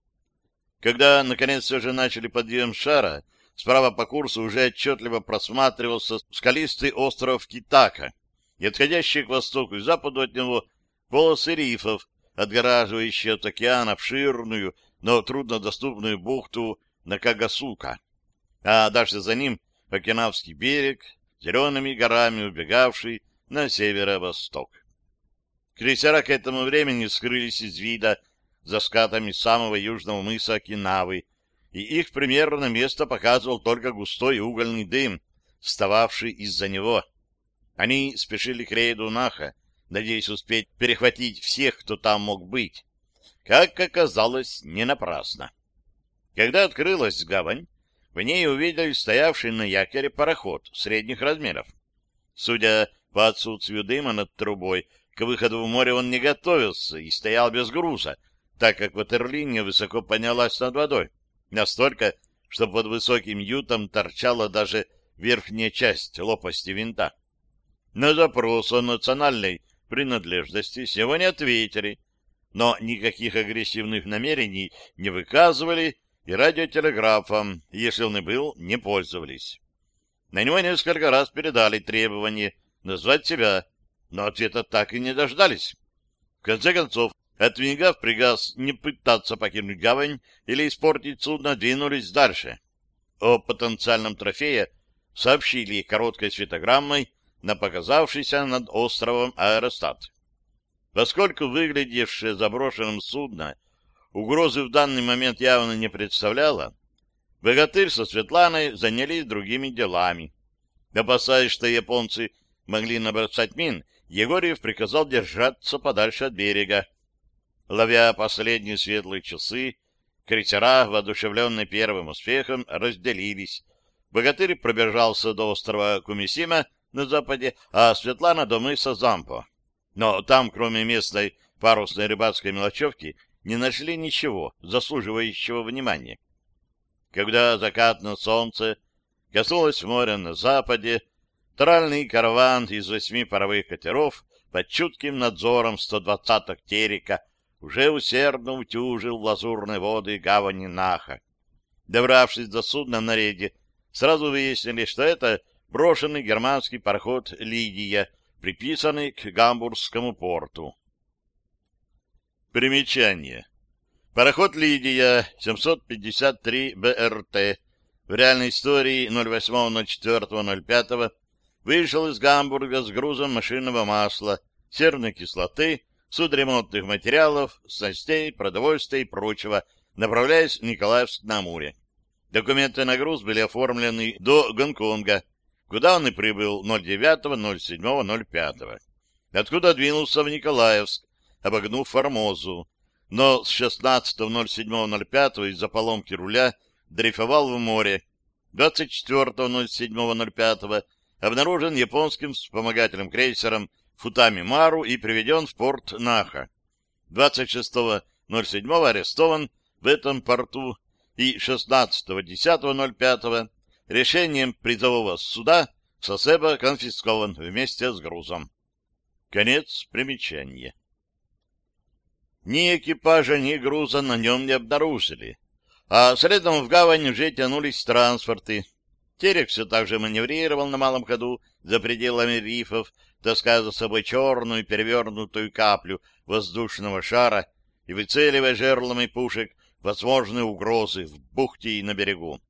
Когда, наконец, все же начали подъем шара, справа по курсу уже отчетливо просматривался скалистый остров Китака и отходящие к востоку и западу от него полосы рифов, отгораживающие от океана обширную, но труднодоступную бухту Накагасука. А дальше за ним Окинавский берег, зелеными горами убегавший на северо-восток. Крейсера к этому времени скрылись из вида за скатами самого южного мыса Окинавы, и их примерно место показывал только густой угольный дым, встававший из-за него. Они спешили к рейду Наха, надеясь успеть перехватить всех, кто там мог быть. Как оказалось, не напрасно. Когда открылась гавань, в ней увидели стоявший на якоре пароход средних размеров. Судя по отсутствию дыма над трубой, к выходу в море он не готовился и стоял без груза, так как ватерлиния высоко поднялась над водой, настолько, что под высоким ютом торчала даже верхняя часть лопасти винта. На запрос о национальной принадлежности сегодня ответили, но никаких агрессивных намерений не выказывали и радиотелеграфом, если он и был, не пользовались. На него несколько раз передали требование назвать себя, но ответа так и не дождались. В конце концов, отмигав приказ не пытаться покинуть гавань или испортить судно, двинулись дальше. О потенциальном трофее сообщили короткой светограммой на показавшийся над островом аэростат. Поскольку выглядевшее заброшенным судно угрозы в данный момент явно не представляло, Богатырь со Светланой занялись другими делами. Опасаясь, что японцы могли набросать мин, Егорьев приказал держаться подальше от берега. Ловя последние светлые часы, крейсера, воодушевленные первым успехом, разделились. Богатырь пробежался до острова Кумисима на западе, а Светлана до мыса Зампо. Но там, кроме местной парусной рыбацкой мелочевки, не нашли ничего, заслуживающего внимания. Когда закатное солнце коснулось моря на западе, тральный караван из восьми паровых катеров под чутким надзором 120-ок терека уже усердно утюжил лазурные воды гавани Наха. Добравшись до судна на рейде, сразу выяснили, что это брошенный германский пароход «Лидия», приписанный к Гамбургскому порту. Примечание. Пароход «Лидия» 753 БРТ в реальной истории 08.04.05 вышел из Гамбурга с грузом машинного масла, серной кислоты, судоремонтных материалов, снастей, продовольствия и прочего, направляясь в Николаевск на Амуре. Документы на груз были оформлены до Гонконга, куда он и прибыл 09.07.05, откуда двинулся в Николаевск, обогнув Формозу, но с 16.07.05 из-за поломки руля дрейфовал в море. 24.07.05 обнаружен японским вспомогательным крейсером Футами Мару и приведен в порт Наха. 26.07 арестован в этом порту и 16.10.05 решением призового суда Сосеба конфискован вместе с грузом. Конец примечания. Ни экипажа, ни груза на нем не обнаружили, а следом в гавань уже тянулись транспорты. Терек все так же маневрировал на малом ходу за пределами рифов, таская за собой черную перевернутую каплю воздушного шара и выцеливая жерлами пушек возможные угрозы в бухте и на берегу.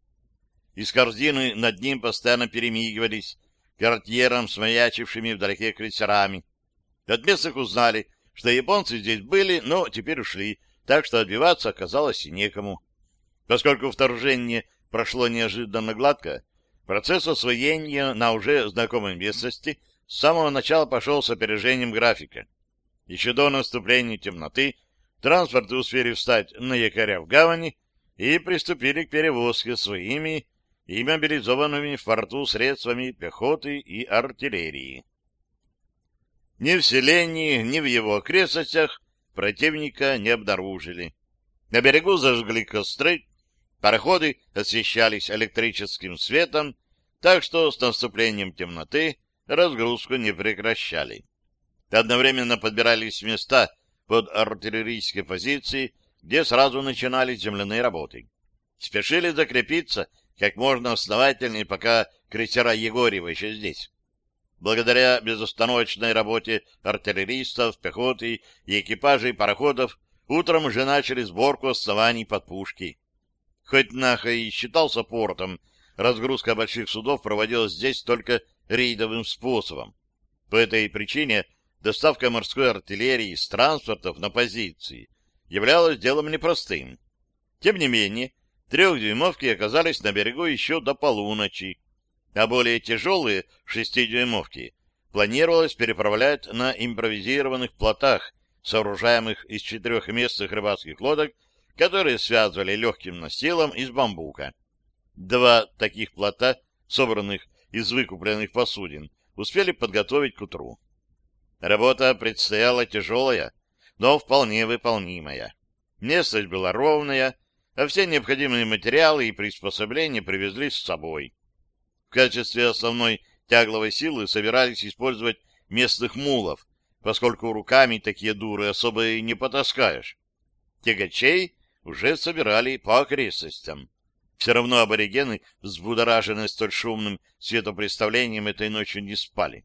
Из корзины над ним постоянно перемигивались картьером с маячившими вдалеке крейсерами. От местных узнали, что японцы здесь были, но теперь ушли, так что отбиваться оказалось и некому. Поскольку вторжение прошло неожиданно гладко, процесс освоения на уже знакомой местности с самого начала пошел с опережением графика. Еще до наступления темноты транспорты успели встать на якоря в гавани и приступили к перевозке своими и мобилизованными в порту средствами пехоты и артиллерии. Ни в селении, ни в его окрестностях противника не обнаружили. На берегу зажгли костры, пароходы освещались электрическим светом, так что с наступлением темноты разгрузку не прекращали. Одновременно подбирались места под артиллерийские позиции, где сразу начинались земляные работы. Спешили закрепиться как можно основательнее, пока крейсера Егорьева еще здесь. Благодаря безостановочной работе артиллеристов, пехоты и экипажей пароходов утром уже начали сборку оснований под пушки. Хоть Наха и считался портом, разгрузка больших судов проводилась здесь только рейдовым способом. По этой причине доставка морской артиллерии с транспортов на позиции являлась делом непростым. Тем не менее, трехдюймовки оказались на берегу еще до полуночи, а более тяжелые шестидюймовки планировалось переправлять на импровизированных плотах, сооружаемых из четырехместных рыбацких лодок, которые связывали легким настилом из бамбука. Два таких плота, собранных из выкупленных посудин, успели подготовить к утру. Работа предстояла тяжелая, но вполне выполнимая. Местность была ровная, а все необходимые материалы и приспособления привезли с собой. В качестве основной тягловой силы собирались использовать местных мулов, поскольку руками такие дуры особо и не потаскаешь. Тягачей уже собирали по окрестностям. Все равно аборигены, взбудораженные столь шумным светопредставлением, этой ночью не спали.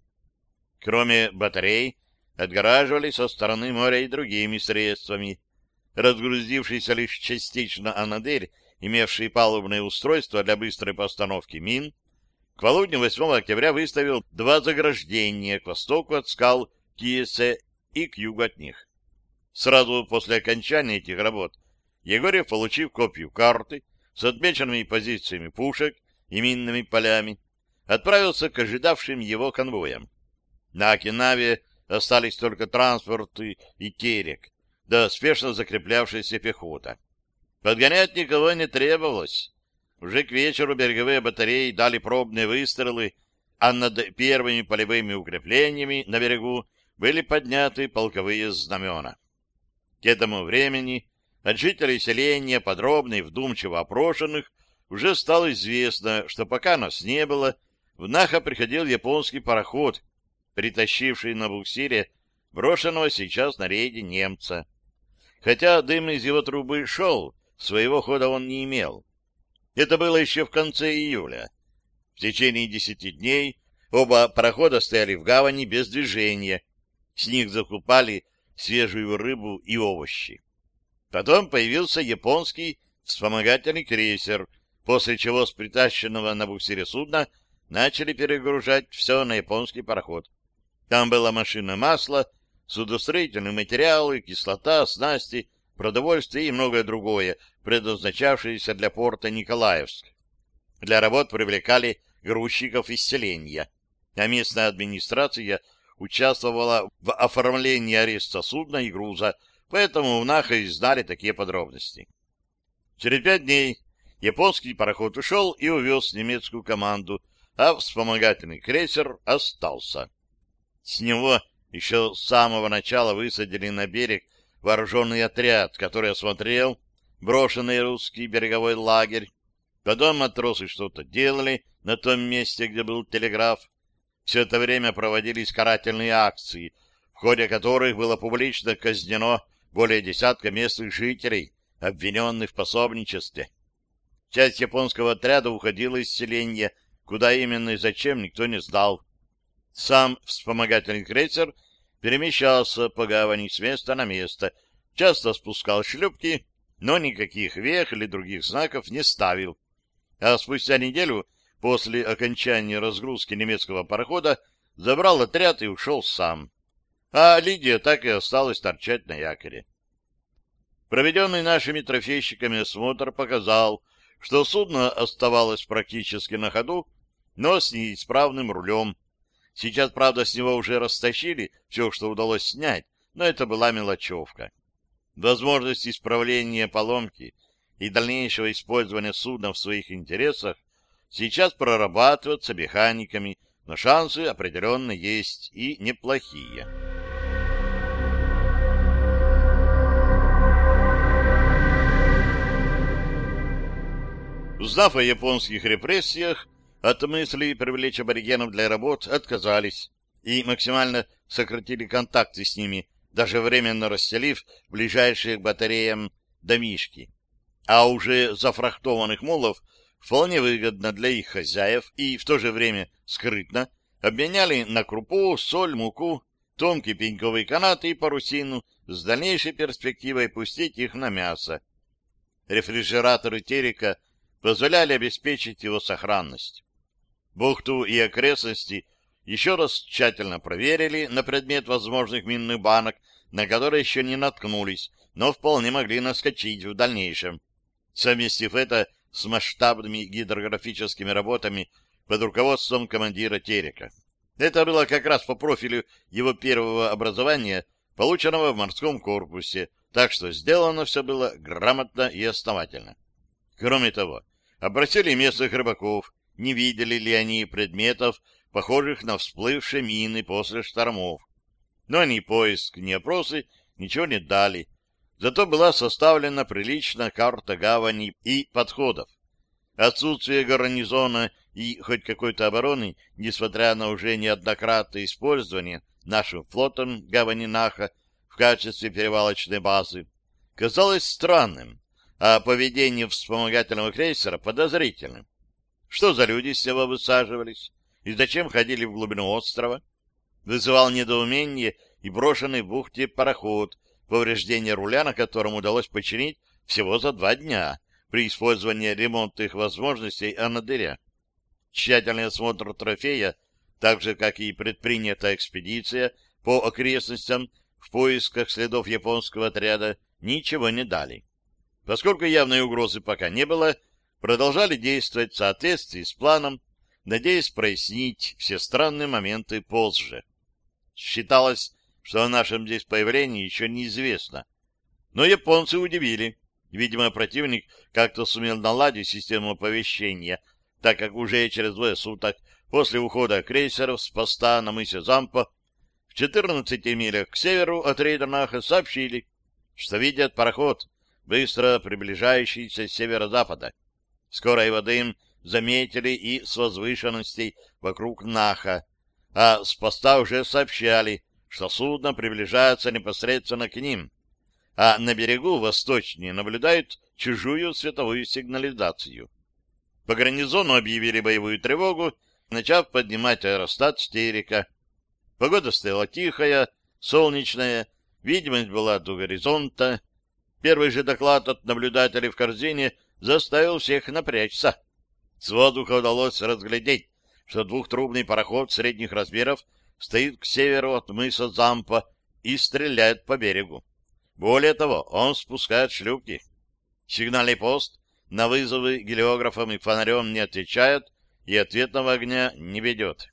Кроме батарей, отгораживали со стороны моря и другими средствами. Разгрузившийся лишь частично Анадырь, имевший палубное устройство для быстрой постановки мин, к полудню 8 октября выставил два заграждения к востоку от скал Киесе и к югу от них. Сразу после окончания этих работ Егорьев, получив копию карты, с отмеченными позициями пушек и минными полями, отправился к ожидавшим его конвоям. На Окинаве остались только транспорты и терек, да спешно закреплявшаяся пехота. Подгонять никого не требовалось. Уже к вечеру береговые батареи дали пробные выстрелы, а над первыми полевыми укреплениями на берегу были подняты полковые знамена. К этому времени от жителей селения, подробно и вдумчиво опрошенных, уже стало известно, что пока нас не было, в Наха приходил японский пароход, притащивший на буксире брошенного сейчас на рейде немца. Хотя дым из его трубы шел, своего хода он не имел. Это было еще в конце июля. В течение десяти дней оба парохода стояли в гавани без движения. С них закупали свежую рыбу и овощи. Потом появился японский вспомогательный крейсер, после чего с притащенного на буксире судна начали перегружать все на японский пароход. Там была машина масла, судостроительные материалы, кислота, снасти, продовольствие и многое другое, предназначавшееся для порта Николаевск. Для работ привлекали грузчиков из селения, а местная администрация участвовала в оформлении ареста судна и груза, Поэтому в Нахо знали такие подробности. Через пять дней японский пароход ушел и увез немецкую команду, а вспомогательный крейсер остался. С него еще с самого начала высадили на берег вооруженный отряд, который осмотрел брошенный русский береговой лагерь. Потом матросы что-то делали на том месте, где был телеграф. Все это время проводились карательные акции, в ходе которых было публично казнено более десятка местных жителей, обвиненных в пособничестве. Часть японского отряда уходила из селения, куда именно и зачем никто не знал. Сам вспомогательный крейсер перемещался по гавани с места на место, часто спускал шлюпки, но никаких вех или других знаков не ставил. А спустя неделю после окончания разгрузки немецкого парохода забрал отряд и ушел сам а Лидия так и осталась торчать на якоре. Проведенный нашими трофейщиками осмотр показал, что судно оставалось практически на ходу, но с неисправным рулем. Сейчас, правда, с него уже растащили все, что удалось снять, но это была мелочевка. Возможность исправления поломки и дальнейшего использования судна в своих интересах сейчас прорабатываются механиками, но шансы определенно есть и неплохие. Узнав о японских репрессиях, от мысли привлечь аборигенов для работ отказались и максимально сократили контакты с ними, даже временно расселив ближайшие к батареям домишки. А уже зафрахтованных мулов вполне выгодно для их хозяев и в то же время скрытно обменяли на крупу, соль, муку, тонкий пеньковый канат и парусину с дальнейшей перспективой пустить их на мясо. Рефрижераторы Терека позволяли обеспечить его сохранность. Бухту и окрестности еще раз тщательно проверили на предмет возможных минных банок, на которые еще не наткнулись, но вполне могли наскочить в дальнейшем. Совместив это с масштабными гидрографическими работами под руководством командира Терека. Это было как раз по профилю его первого образования, полученного в морском корпусе, так что сделано все было грамотно и основательно. Кроме того, опросили местных рыбаков, не видели ли они предметов, похожих на всплывшие мины после штормов. Но ни поиск, ни опросы ничего не дали. Зато была составлена приличная карта гавани и подходов. Отсутствие гарнизона и хоть какой-то обороны, несмотря на уже неоднократное использование нашим флотом гавани Наха в качестве перевалочной базы, казалось странным, а поведение вспомогательного крейсера подозрительным. Что за люди с него высаживались? И зачем ходили в глубину острова? Вызывал недоумение и брошенный в бухте пароход, повреждение руля на котором удалось починить всего за два дня при использовании ремонтных возможностей Анадыря. Тщательный осмотр трофея, так же, как и предпринятая экспедиция по окрестностям в поисках следов японского отряда, ничего не дали. Поскольку явной угрозы пока не было, продолжали действовать в соответствии с планом, надеясь прояснить все странные моменты позже. Считалось, что о нашем здесь появлении еще неизвестно. Но японцы удивили. Видимо, противник как-то сумел наладить систему оповещения, так как уже через двое суток после ухода крейсеров с поста на мысе Зампа в 14 милях к северу от Рейдернаха сообщили, что видят пароход, быстро приближающийся с северо-запада. Скоро его дым заметили и с возвышенностей вокруг Наха, а с поста уже сообщали, что судно приближается непосредственно к ним, а на берегу восточнее наблюдают чужую световую сигнализацию. По гарнизону объявили боевую тревогу, начав поднимать аэростат с терека. Погода стояла тихая, солнечная, видимость была до горизонта. Первый же доклад от наблюдателей в корзине заставил всех напрячься. С воздуха удалось разглядеть, что двухтрубный пароход средних размеров стоит к северу от мыса Зампа и стреляет по берегу. Более того, он спускает шлюпки. Сигнальный пост на вызовы гелиографом и фонарем не отвечает и ответного огня не ведет.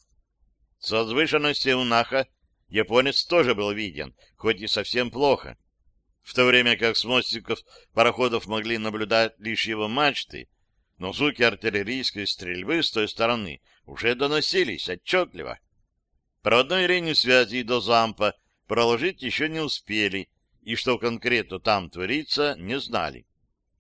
С возвышенности Унаха японец тоже был виден, хоть и совсем плохо. В то время как с мостиков пароходов могли наблюдать лишь его мачты, но звуки артиллерийской стрельбы с той стороны уже доносились отчетливо. Проводной линию связи до Зампа проложить еще не успели, и что конкретно там творится, не знали.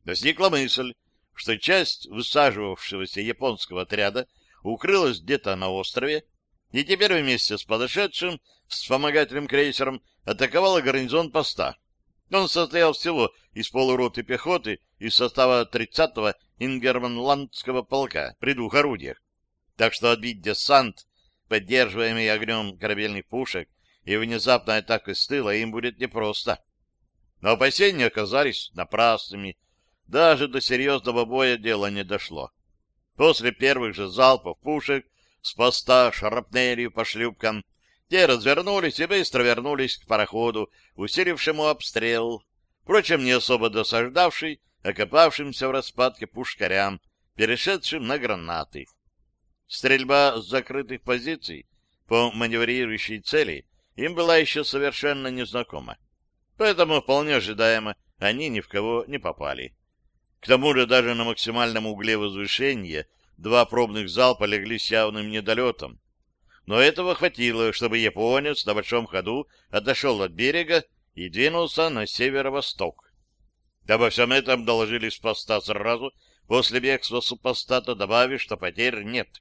Возникла мысль, что часть высаживавшегося японского отряда укрылась где-то на острове, и теперь вместе с подошедшим вспомогательным крейсером атаковала гарнизон поста. Он состоял всего из полуроты пехоты из состава 30-го Ингерманландского полка при двух орудиях. Так что отбить десант, поддерживаемый огнем корабельных пушек, и внезапная атака с тыла им будет непросто. Но опасения оказались напрасными. Даже до серьезного боя дело не дошло. После первых же залпов пушек с поста шарапнелью по шлюпкам те развернулись и быстро вернулись к пароходу, усилившему обстрел, впрочем, не особо досаждавший окопавшимся в распадке пушкарям, перешедшим на гранаты. Стрельба с закрытых позиций по маневрирующей цели им была еще совершенно незнакома. Поэтому вполне ожидаемо они ни в кого не попали. К тому же даже на максимальном угле возвышения два пробных залпа легли с явным недолетом. Но этого хватило, чтобы японец на большом ходу отошел от берега и двинулся на северо-восток. Обо всем этом доложили с поста сразу, после бегства супостата добавив, что потерь нет.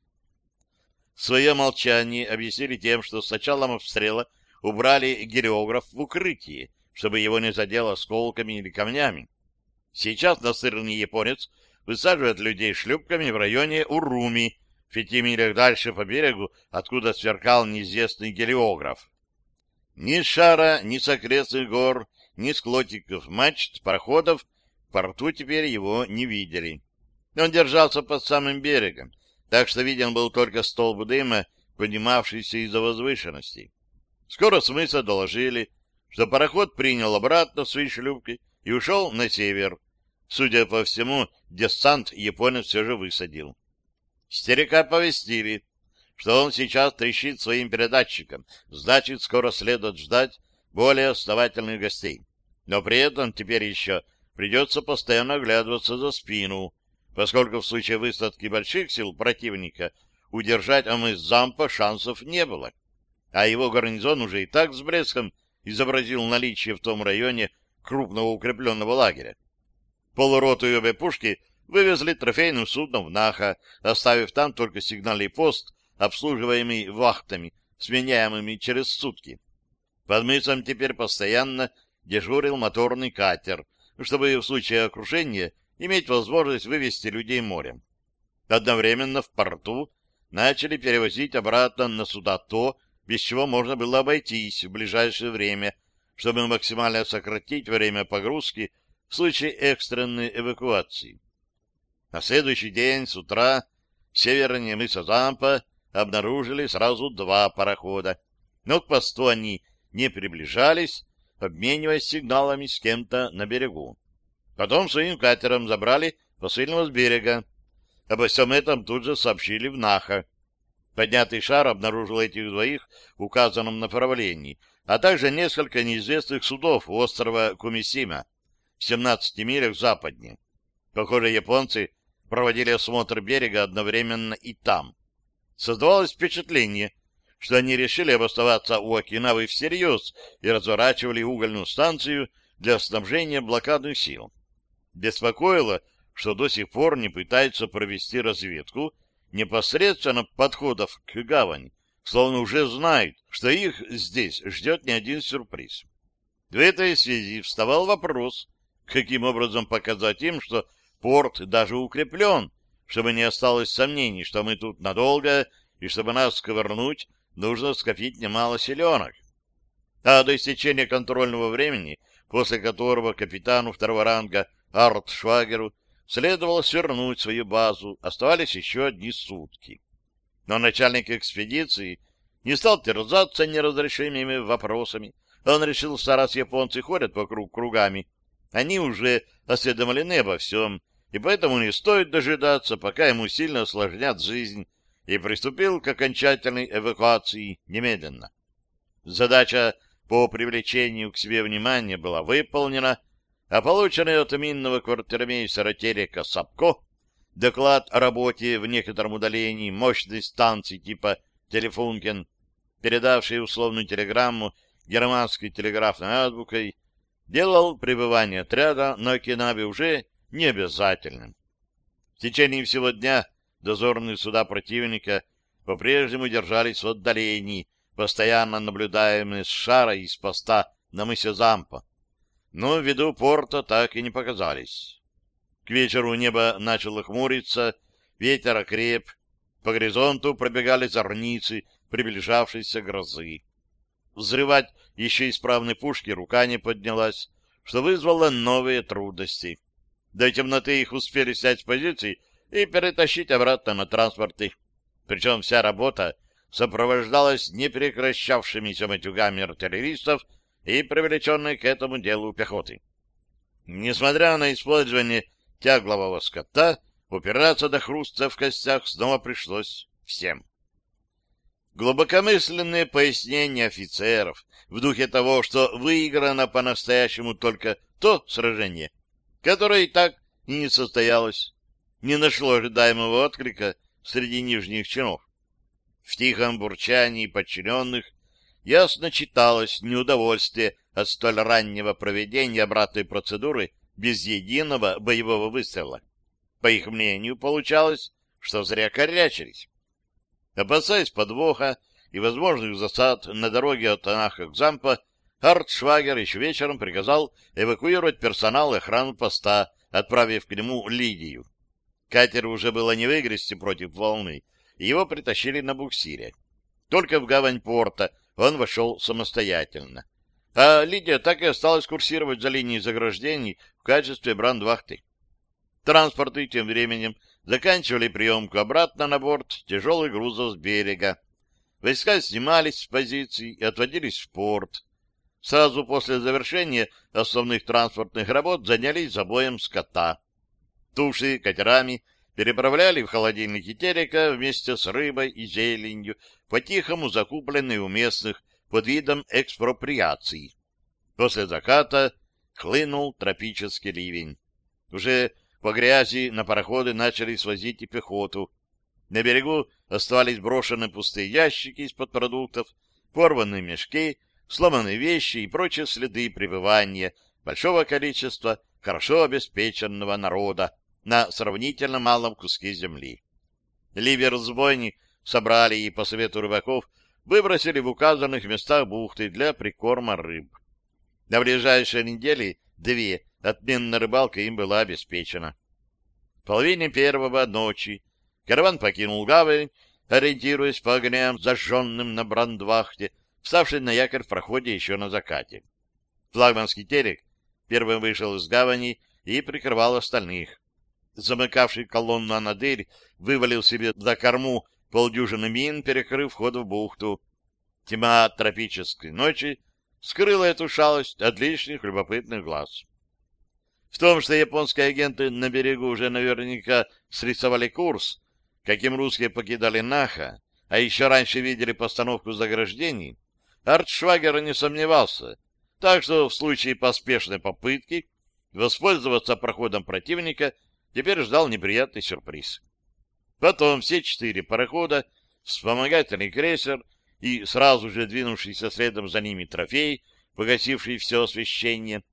Свое молчание объяснили тем, что с началом обстрела убрали гелиограф в укрытие, чтобы его не задело осколками или камнями. Сейчас настырный японец высаживает людей шлюпками в районе Уруми, в пяти милях дальше по берегу, откуда сверкал неизвестный гелиограф. Ни шара, ни с гор, ни с мачт, пароходов в порту теперь его не видели. Он держался под самым берегом, так что виден был только столб дыма, поднимавшийся из-за возвышенности. Скоро с мыса доложили, что пароход принял обратно свои шлюпки и ушел на север. Судя по всему, десант японец все же высадил. Стерека повестили, что он сейчас трещит своим передатчиком, значит, скоро следует ждать более основательных гостей. Но при этом теперь еще придется постоянно оглядываться за спину, поскольку в случае высадки больших сил противника удержать Амыс Зампа шансов не было. А его гарнизон уже и так с блеском изобразил наличие в том районе крупного укрепленного лагеря. Полуроту обе пушки вывезли трофейным судном в Наха, оставив там только сигнальный пост, обслуживаемый вахтами, сменяемыми через сутки. Под мысом теперь постоянно дежурил моторный катер, чтобы в случае окружения иметь возможность вывести людей морем. Одновременно в порту начали перевозить обратно на суда то, без чего можно было обойтись в ближайшее время, чтобы максимально сократить время погрузки в случае экстренной эвакуации. На следующий день с утра севернее мыса Зампа обнаружили сразу два парохода, но к посту они не приближались, обмениваясь сигналами с кем-то на берегу. Потом своим катером забрали посыльного с берега. Обо всем этом тут же сообщили в Наха. Поднятый шар обнаружил этих двоих в указанном направлении, а также несколько неизвестных судов у острова Кумисима в 17 милях западнее. Похоже, японцы проводили осмотр берега одновременно и там. Создавалось впечатление, что они решили обосноваться у Окинавы всерьез и разворачивали угольную станцию для снабжения блокадных сил. Беспокоило, что до сих пор не пытаются провести разведку непосредственно подходов к гавани, словно уже знают, что их здесь ждет не один сюрприз. В этой связи вставал вопрос, каким образом показать им, что порт даже укреплен, чтобы не осталось сомнений, что мы тут надолго, и чтобы нас сковырнуть, нужно скопить немало селенок. А до истечения контрольного времени, после которого капитану второго ранга Арт Швагеру следовало свернуть свою базу, оставались еще одни сутки. Но начальник экспедиции не стал терзаться неразрешимыми вопросами. Он решил, что раз японцы ходят вокруг кругами, они уже осведомлены обо всем, и поэтому не стоит дожидаться, пока ему сильно осложнят жизнь, и приступил к окончательной эвакуации немедленно. Задача по привлечению к себе внимания была выполнена, а полученный от минного квартирмейстера Терека Сапко доклад о работе в некотором удалении мощной станции типа «Телефункен», передавший условную телеграмму германской телеграфной азбукой, делал пребывание отряда на Окинаве уже необязательным. В течение всего дня дозорные суда противника по-прежнему держались в отдалении, постоянно наблюдаемые с шара из поста на мысе Зампа. Но в виду порта так и не показались. К вечеру небо начало хмуриться, ветер окреп, по горизонту пробегали зорницы приближавшейся грозы. Взрывать еще исправной пушки рука не поднялась, что вызвало новые трудности. До темноты их успели снять с позиций и перетащить обратно на транспорты. Причем вся работа сопровождалась непрекращавшимися матюгами артиллеристов и привлеченной к этому делу пехоты. Несмотря на использование тяглового скота, упираться до хруста в костях снова пришлось всем. Глубокомысленные пояснения офицеров в духе того, что выиграно по-настоящему только то сражение, которое и так и не состоялось, не нашло ожидаемого отклика среди нижних чинов. В тихом бурчании подчиненных ясно читалось неудовольствие от столь раннего проведения обратной процедуры без единого боевого выстрела. По их мнению, получалось, что зря корячились. Опасаясь подвоха и возможных засад на дороге от Анаха к Зампа, Артшвагер еще вечером приказал эвакуировать персонал и охрану поста, отправив к нему Лидию. Катер уже было не выгрести против волны, и его притащили на буксире. Только в гавань порта он вошел самостоятельно. А Лидия так и осталась курсировать за линией заграждений в качестве брандвахты. Транспорты тем временем заканчивали приемку обратно на борт тяжелых грузов с берега. Войска снимались с позиций и отводились в порт. Сразу после завершения основных транспортных работ занялись забоем скота. Туши катерами переправляли в холодильники терека вместе с рыбой и зеленью, по-тихому закупленные у местных под видом экспроприации. После заката хлынул тропический ливень. Уже по грязи на пароходы начали свозить и пехоту. На берегу оставались брошены пустые ящики из-под продуктов, порванные мешки, сломанные вещи и прочие следы пребывания большого количества хорошо обеспеченного народа, на сравнительно малом куске земли. Ливер с бойни собрали и по совету рыбаков выбросили в указанных местах бухты для прикорма рыб. На ближайшие недели две отменная рыбалка им была обеспечена. В половине первого ночи караван покинул гавань, ориентируясь по огням, зажженным на брандвахте, вставший на якорь в проходе еще на закате. Флагманский терек первым вышел из гавани и прикрывал остальных замыкавший колонну Анадырь, вывалил себе за корму полдюжины мин, перекрыв вход в бухту. Тьма тропической ночи скрыла эту шалость от лишних любопытных глаз. В том, что японские агенты на берегу уже наверняка срисовали курс, каким русские покидали Наха, а еще раньше видели постановку заграждений, Артшвагер не сомневался, так что в случае поспешной попытки воспользоваться проходом противника — теперь ждал неприятный сюрприз. Потом все четыре парохода, вспомогательный крейсер и сразу же двинувшийся следом за ними трофей, погасивший все освещение,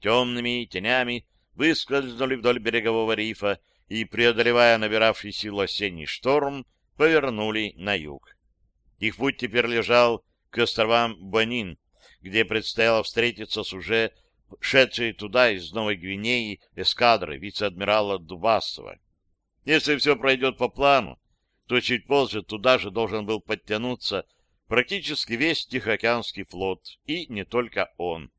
темными тенями выскользнули вдоль берегового рифа и, преодолевая набиравший силу осенний шторм, повернули на юг. Их путь теперь лежал к островам Бонин, где предстояло встретиться с уже шедшей туда из Новой Гвинеи эскадры вице-адмирала Дубасова. Если все пройдет по плану, то чуть позже туда же должен был подтянуться практически весь Тихоокеанский флот, и не только он.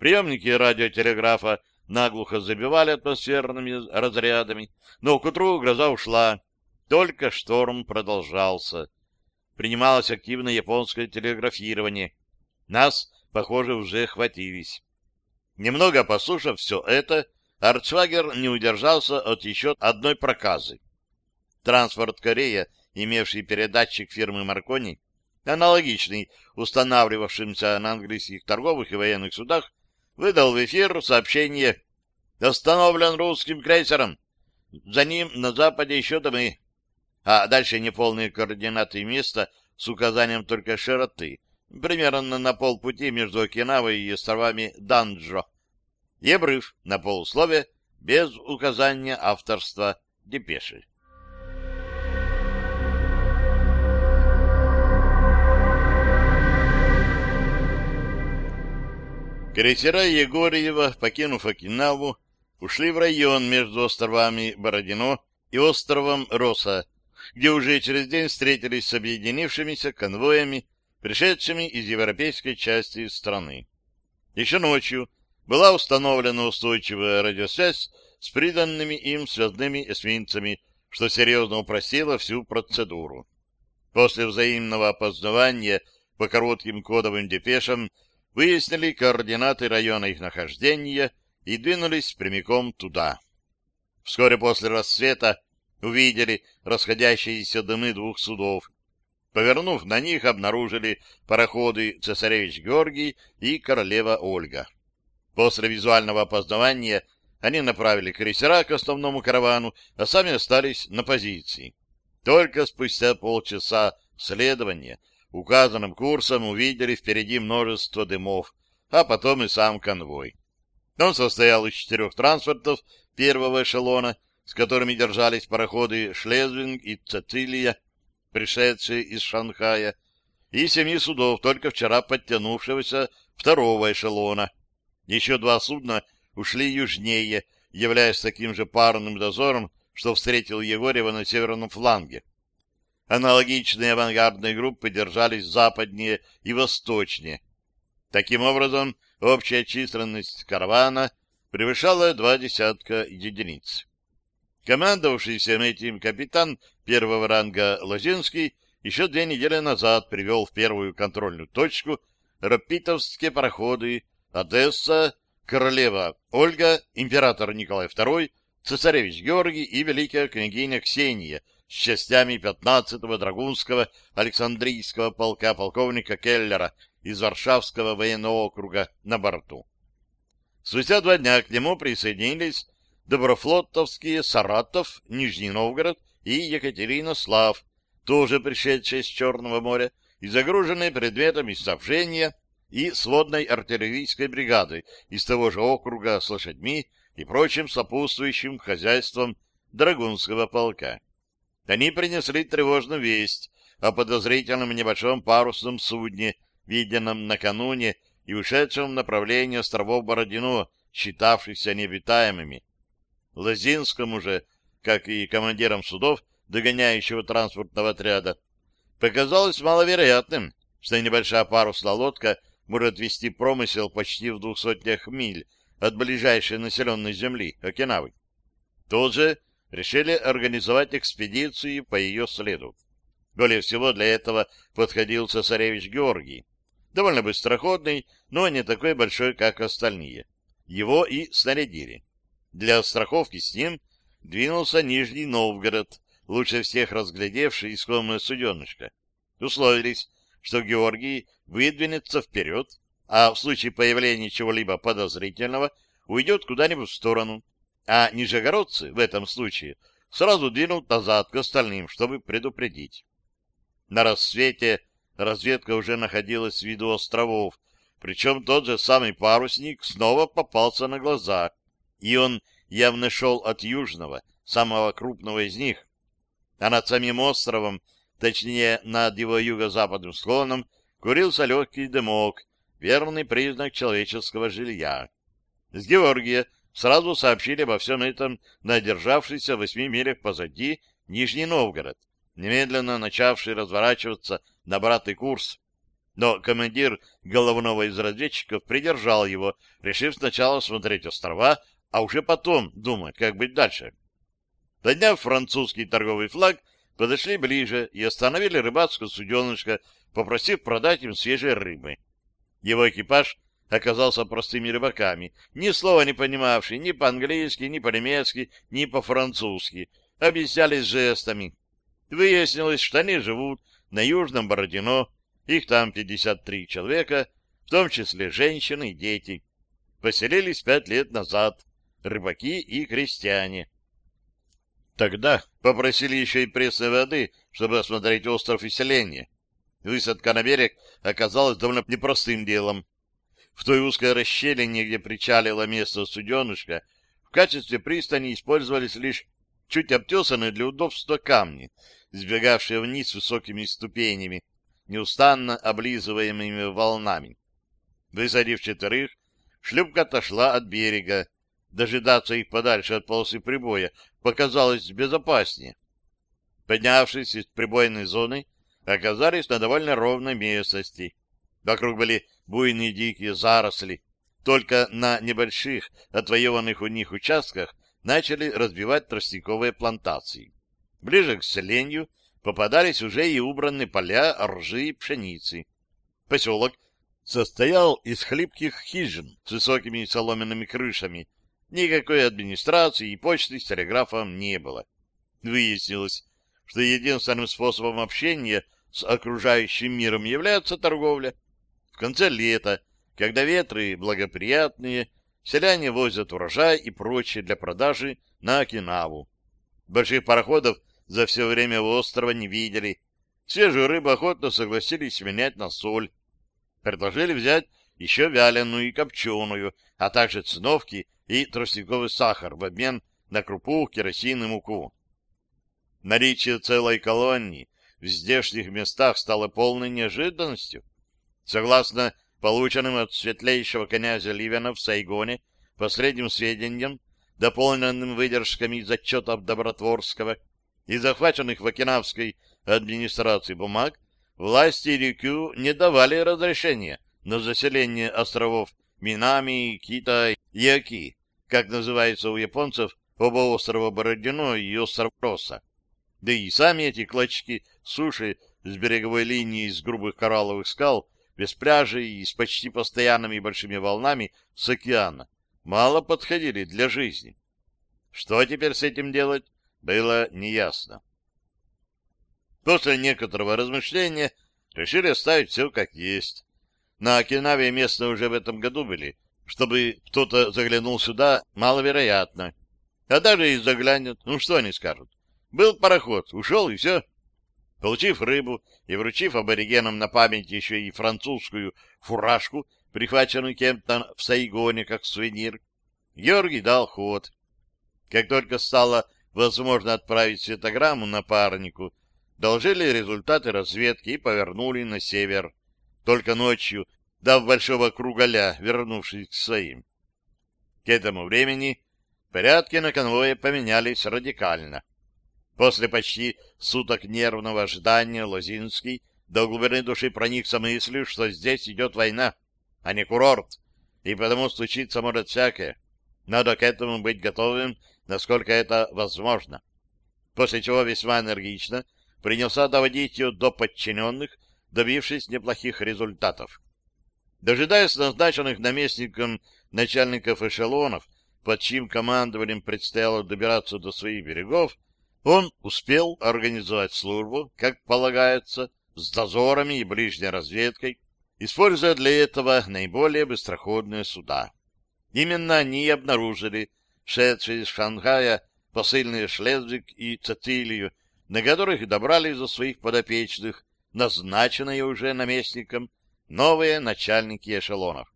Приемники радиотелеграфа наглухо забивали атмосферными разрядами, но к утру гроза ушла, только шторм продолжался. Принималось активное японское телеграфирование. Нас, похоже, уже хватились. Немного послушав все это, Арцвагер не удержался от еще одной проказы. Транспорт Корея, имевший передатчик фирмы Маркони, аналогичный устанавливавшимся на английских торговых и военных судах, выдал в эфир сообщение «Остановлен русским крейсером. За ним на западе еще дымы». А дальше неполные координаты места с указанием только широты, примерно на полпути между Окинавой и островами Данджо, и обрыв на полуслове без указания авторства депеши. Крейсера Егорьева, покинув Окинаву, ушли в район между островами Бородино и островом Роса, где уже через день встретились с объединившимися конвоями пришедшими из европейской части страны. Еще ночью была установлена устойчивая радиосвязь с приданными им связными эсминцами, что серьезно упростило всю процедуру. После взаимного опознавания по коротким кодовым депешам выяснили координаты района их нахождения и двинулись прямиком туда. Вскоре после рассвета увидели расходящиеся дымы двух судов, Повернув на них, обнаружили пароходы «Цесаревич Георгий» и «Королева Ольга». После визуального опознавания они направили крейсера к основному каравану, а сами остались на позиции. Только спустя полчаса следования указанным курсом увидели впереди множество дымов, а потом и сам конвой. Он состоял из четырех транспортов первого эшелона, с которыми держались пароходы «Шлезвинг» и «Цицилия», пришедшие из Шанхая, и семи судов, только вчера подтянувшегося второго эшелона. Еще два судна ушли южнее, являясь таким же парным дозором, что встретил Егорева на северном фланге. Аналогичные авангардные группы держались западнее и восточнее. Таким образом, общая численность каравана превышала два десятка единиц. Командовавший всем этим капитан первого ранга Лозинский еще две недели назад привел в первую контрольную точку рапитовские пароходы Одесса, королева Ольга, император Николай II, цесаревич Георгий и великая княгиня Ксения с частями 15-го Драгунского Александрийского полка полковника Келлера из Варшавского военного округа на борту. Спустя два дня к нему присоединились Доброфлотовские Саратов, Нижний Новгород и Екатеринослав, тоже пришедшие с Черного моря и загруженные предметами снабжения и сводной артиллерийской бригадой из того же округа с лошадьми и прочим сопутствующим хозяйством Драгунского полка. Они принесли тревожную весть о подозрительном небольшом парусном судне, виденном накануне и ушедшем в направлении островов Бородино, считавшихся необитаемыми. Лозинскому же, как и командирам судов, догоняющего транспортного отряда, показалось маловероятным, что небольшая парусная лодка может вести промысел почти в двух сотнях миль от ближайшей населенной земли, Окинавы. Тут же решили организовать экспедицию по ее следу. Более всего для этого подходил цесаревич Георгий, довольно быстроходный, но не такой большой, как остальные. Его и снарядили. Для страховки с ним двинулся Нижний Новгород, лучше всех разглядевший искомое суденышко. Условились, что Георгий выдвинется вперед, а в случае появления чего-либо подозрительного уйдет куда-нибудь в сторону, а нижегородцы в этом случае сразу двинут назад к остальным, чтобы предупредить. На рассвете разведка уже находилась с виду островов, причем тот же самый парусник снова попался на глаза, и он явно шел от южного, самого крупного из них, а над самим островом, точнее, над его юго-западным склоном, курился легкий дымок, верный признак человеческого жилья. С Георгия сразу сообщили обо всем этом на державшийся в восьми милях позади Нижний Новгород, немедленно начавший разворачиваться на обратный курс. Но командир головного из разведчиков придержал его, решив сначала смотреть острова, а уже потом думать, как быть дальше. Подняв французский торговый флаг, подошли ближе и остановили рыбацкое суденышко, попросив продать им свежей рыбы. Его экипаж оказался простыми рыбаками, ни слова не понимавшие ни по-английски, ни по-немецки, ни по-французски, объяснялись жестами. Выяснилось, что они живут на Южном Бородино, их там 53 человека, в том числе женщины и дети. Поселились пять лет назад, рыбаки и крестьяне. Тогда попросили еще и пресной воды, чтобы осмотреть остров и селение. Высадка на берег оказалась довольно непростым делом. В той узкой расщелине, где причалило место суденышка, в качестве пристани использовались лишь чуть обтесанные для удобства камни, сбегавшие вниз высокими ступенями, неустанно облизываемыми волнами. Высадив четверых, шлюпка отошла от берега. Дожидаться их подальше от полосы прибоя показалось безопаснее. Поднявшись из прибойной зоны, оказались на довольно ровной местности. Вокруг были буйные дикие заросли. Только на небольших, отвоеванных у них участках начали разбивать тростниковые плантации. Ближе к селению попадались уже и убранные поля ржи и пшеницы. Поселок состоял из хлипких хижин с высокими соломенными крышами. Никакой администрации и почты с телеграфом не было. Выяснилось, что единственным способом общения с окружающим миром является торговля. Конце лета, когда ветры благоприятные, селяне возят урожай и прочее для продажи на Окинаву. Больших пароходов за все время острова не видели. Свежую рыбу охотно согласились менять на соль. Предложили взять еще вяленую и копченую, а также циновки и тростниковый сахар в обмен на крупу, керосин и муку. Наличие целой колонии в здешних местах стало полной неожиданностью. Согласно полученным от светлейшего князя Ливена в Сайгоне последним сведениям, дополненным выдержками из отчетов Добротворского и захваченных в окинавской администрации бумаг, власти Рикю не давали разрешения на заселение островов Минами, Кита и Аки, как называется у японцев оба острова Бородино и остров Роса. Да и сами эти клочки суши с береговой линии из грубых коралловых скал, без пляжей и с почти постоянными большими волнами с океана, мало подходили для жизни. Что теперь с этим делать, было неясно. После некоторого размышления решили оставить все как есть. На Окинаве местные уже в этом году были. Чтобы кто-то заглянул сюда, маловероятно. А даже и заглянет, ну что они скажут? Был пароход, ушел и все. Получив рыбу и вручив аборигенам на память еще и французскую фуражку, прихваченную кем-то в Сайгоне как сувенир, Георгий дал ход. Как только стало возможно отправить светограмму напарнику, доложили результаты разведки и повернули на север. Только ночью, дав большого кругаля, вернувшись к своим. К этому времени порядки на конвое поменялись радикально. После почти суток нервного ожидания Лозинский до глубины души проникся мыслью, что здесь идет война, а не курорт, и потому случиться может всякое. Надо к этому быть готовым, насколько это возможно. После чего весьма энергично принялся доводить ее до подчиненных, добившись неплохих результатов. Дожидаясь назначенных наместником начальников эшелонов, под чьим командованием предстояло добираться до своих берегов, он успел организовать службу, как полагается, с дозорами и ближней разведкой, используя для этого наиболее быстроходные суда. Именно они обнаружили шедшие из Шанхая посыльные Шлезвик и Цицилию, на которых добрались за своих подопечных, назначенные уже наместником, новые начальники эшелонов.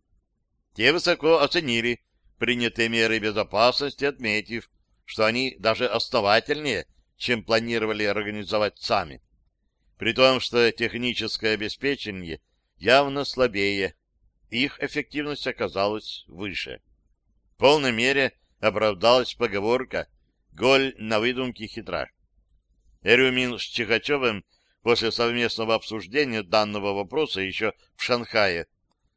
Те высоко оценили принятые меры безопасности, отметив, что они даже основательнее, чем планировали организовать сами. При том, что техническое обеспечение явно слабее, их эффективность оказалась выше. В полной мере оправдалась поговорка «Голь на выдумке хитра». Эрюмин с Чихачевым после совместного обсуждения данного вопроса еще в Шанхае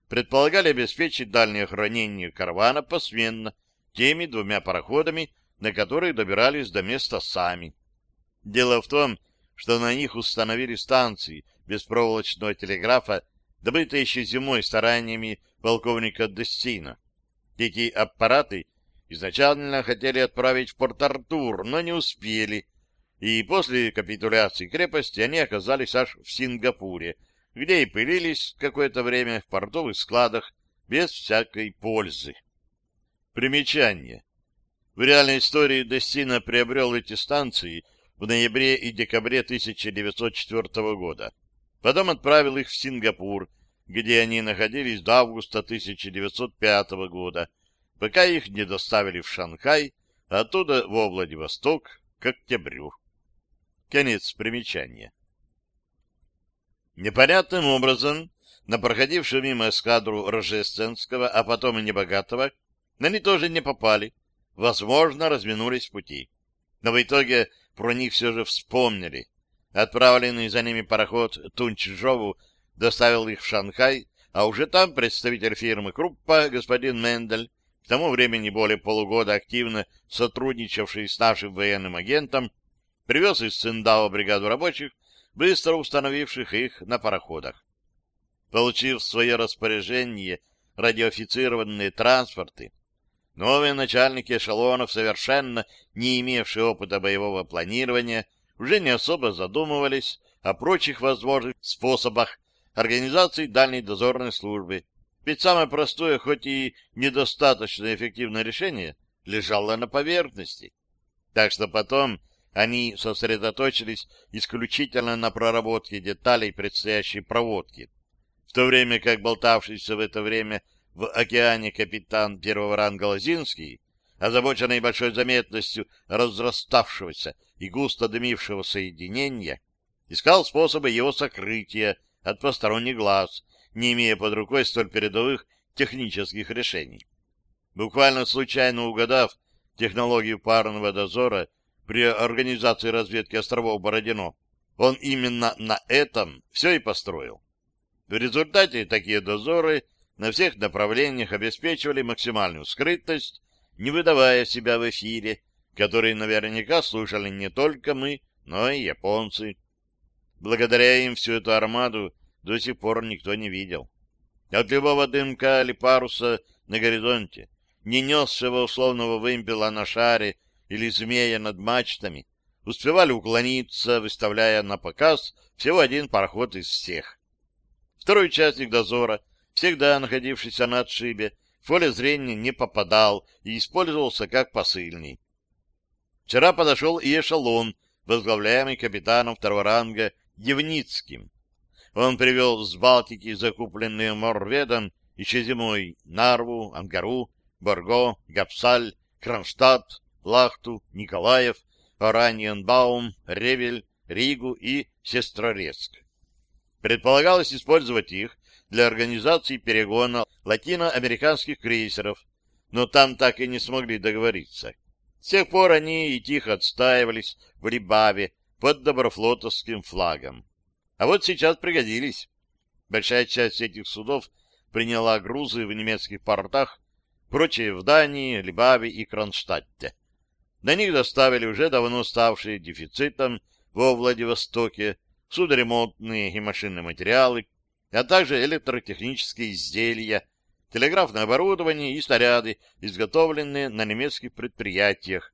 предполагали обеспечить дальнее хранение каравана посменно теми двумя пароходами, на которых добирались до места сами. Дело в том, что на них установили станции беспроволочного телеграфа, добытые еще зимой стараниями полковника Дестина. Эти аппараты изначально хотели отправить в Порт-Артур, но не успели, и после капитуляции крепости они оказались аж в Сингапуре, где и пылились какое-то время в портовых складах без всякой пользы. Примечание. В реальной истории Дестина приобрел эти станции в ноябре и декабре 1904 года. Потом отправил их в Сингапур, где они находились до августа 1905 года, пока их не доставили в Шанхай, оттуда во Владивосток к октябрю. Конец примечания. Непонятным образом на проходившую мимо эскадру Рожественского, а потом и Небогатого, они тоже не попали, возможно, разминулись в пути. Но в итоге про них все же вспомнили. Отправленный за ними пароход Тунчжову доставил их в Шанхай, а уже там представитель фирмы Круппа, господин Мендель, к тому времени более полугода активно сотрудничавший с нашим военным агентом, привез из Циндао бригаду рабочих, быстро установивших их на пароходах. Получив в свое распоряжение радиоофицированные транспорты, новые начальники эшелонов, совершенно не имевшие опыта боевого планирования, уже не особо задумывались о прочих возможных способах организации дальней дозорной службы. Ведь самое простое, хоть и недостаточно эффективное решение, лежало на поверхности. Так что потом они сосредоточились исключительно на проработке деталей предстоящей проводки, в то время как болтавшийся в это время в океане капитан первого ранга Лозинский, озабоченный большой заметностью разраставшегося и густо дымившего соединения, искал способы его сокрытия от посторонних глаз, не имея под рукой столь передовых технических решений. Буквально случайно угадав технологию парного дозора при организации разведки островов Бородино, он именно на этом все и построил. В результате такие дозоры на всех направлениях обеспечивали максимальную скрытность, не выдавая себя в эфире, который наверняка слушали не только мы, но и японцы. Благодаря им всю эту армаду до сих пор никто не видел. От любого дымка или паруса на горизонте, не несшего условного вымпела на шаре или змея над мачтами, успевали уклониться, выставляя на показ всего один пароход из всех. Второй участник дозора, всегда находившийся на отшибе, в поле зрения не попадал и использовался как посыльный. Вчера подошел и эшелон, возглавляемый капитаном второго ранга Евницким. Он привел с Балтики закупленные Морведом еще зимой Нарву, Ангару, Борго, Гапсаль, Кронштадт, Лахту, Николаев, Ораниенбаум, Ревель, Ригу и Сестрорецк. Предполагалось использовать их для организации перегона латиноамериканских крейсеров, но там так и не смогли договориться. С тех пор они и тихо отстаивались в Либаве под доброфлотовским флагом. А вот сейчас пригодились. Большая часть этих судов приняла грузы в немецких портах, прочие в Дании, Либаве и Кронштадте. На них доставили уже давно ставшие дефицитом во Владивостоке судоремонтные и машинные материалы, а также электротехнические изделия, телеграфное оборудование и снаряды, изготовленные на немецких предприятиях,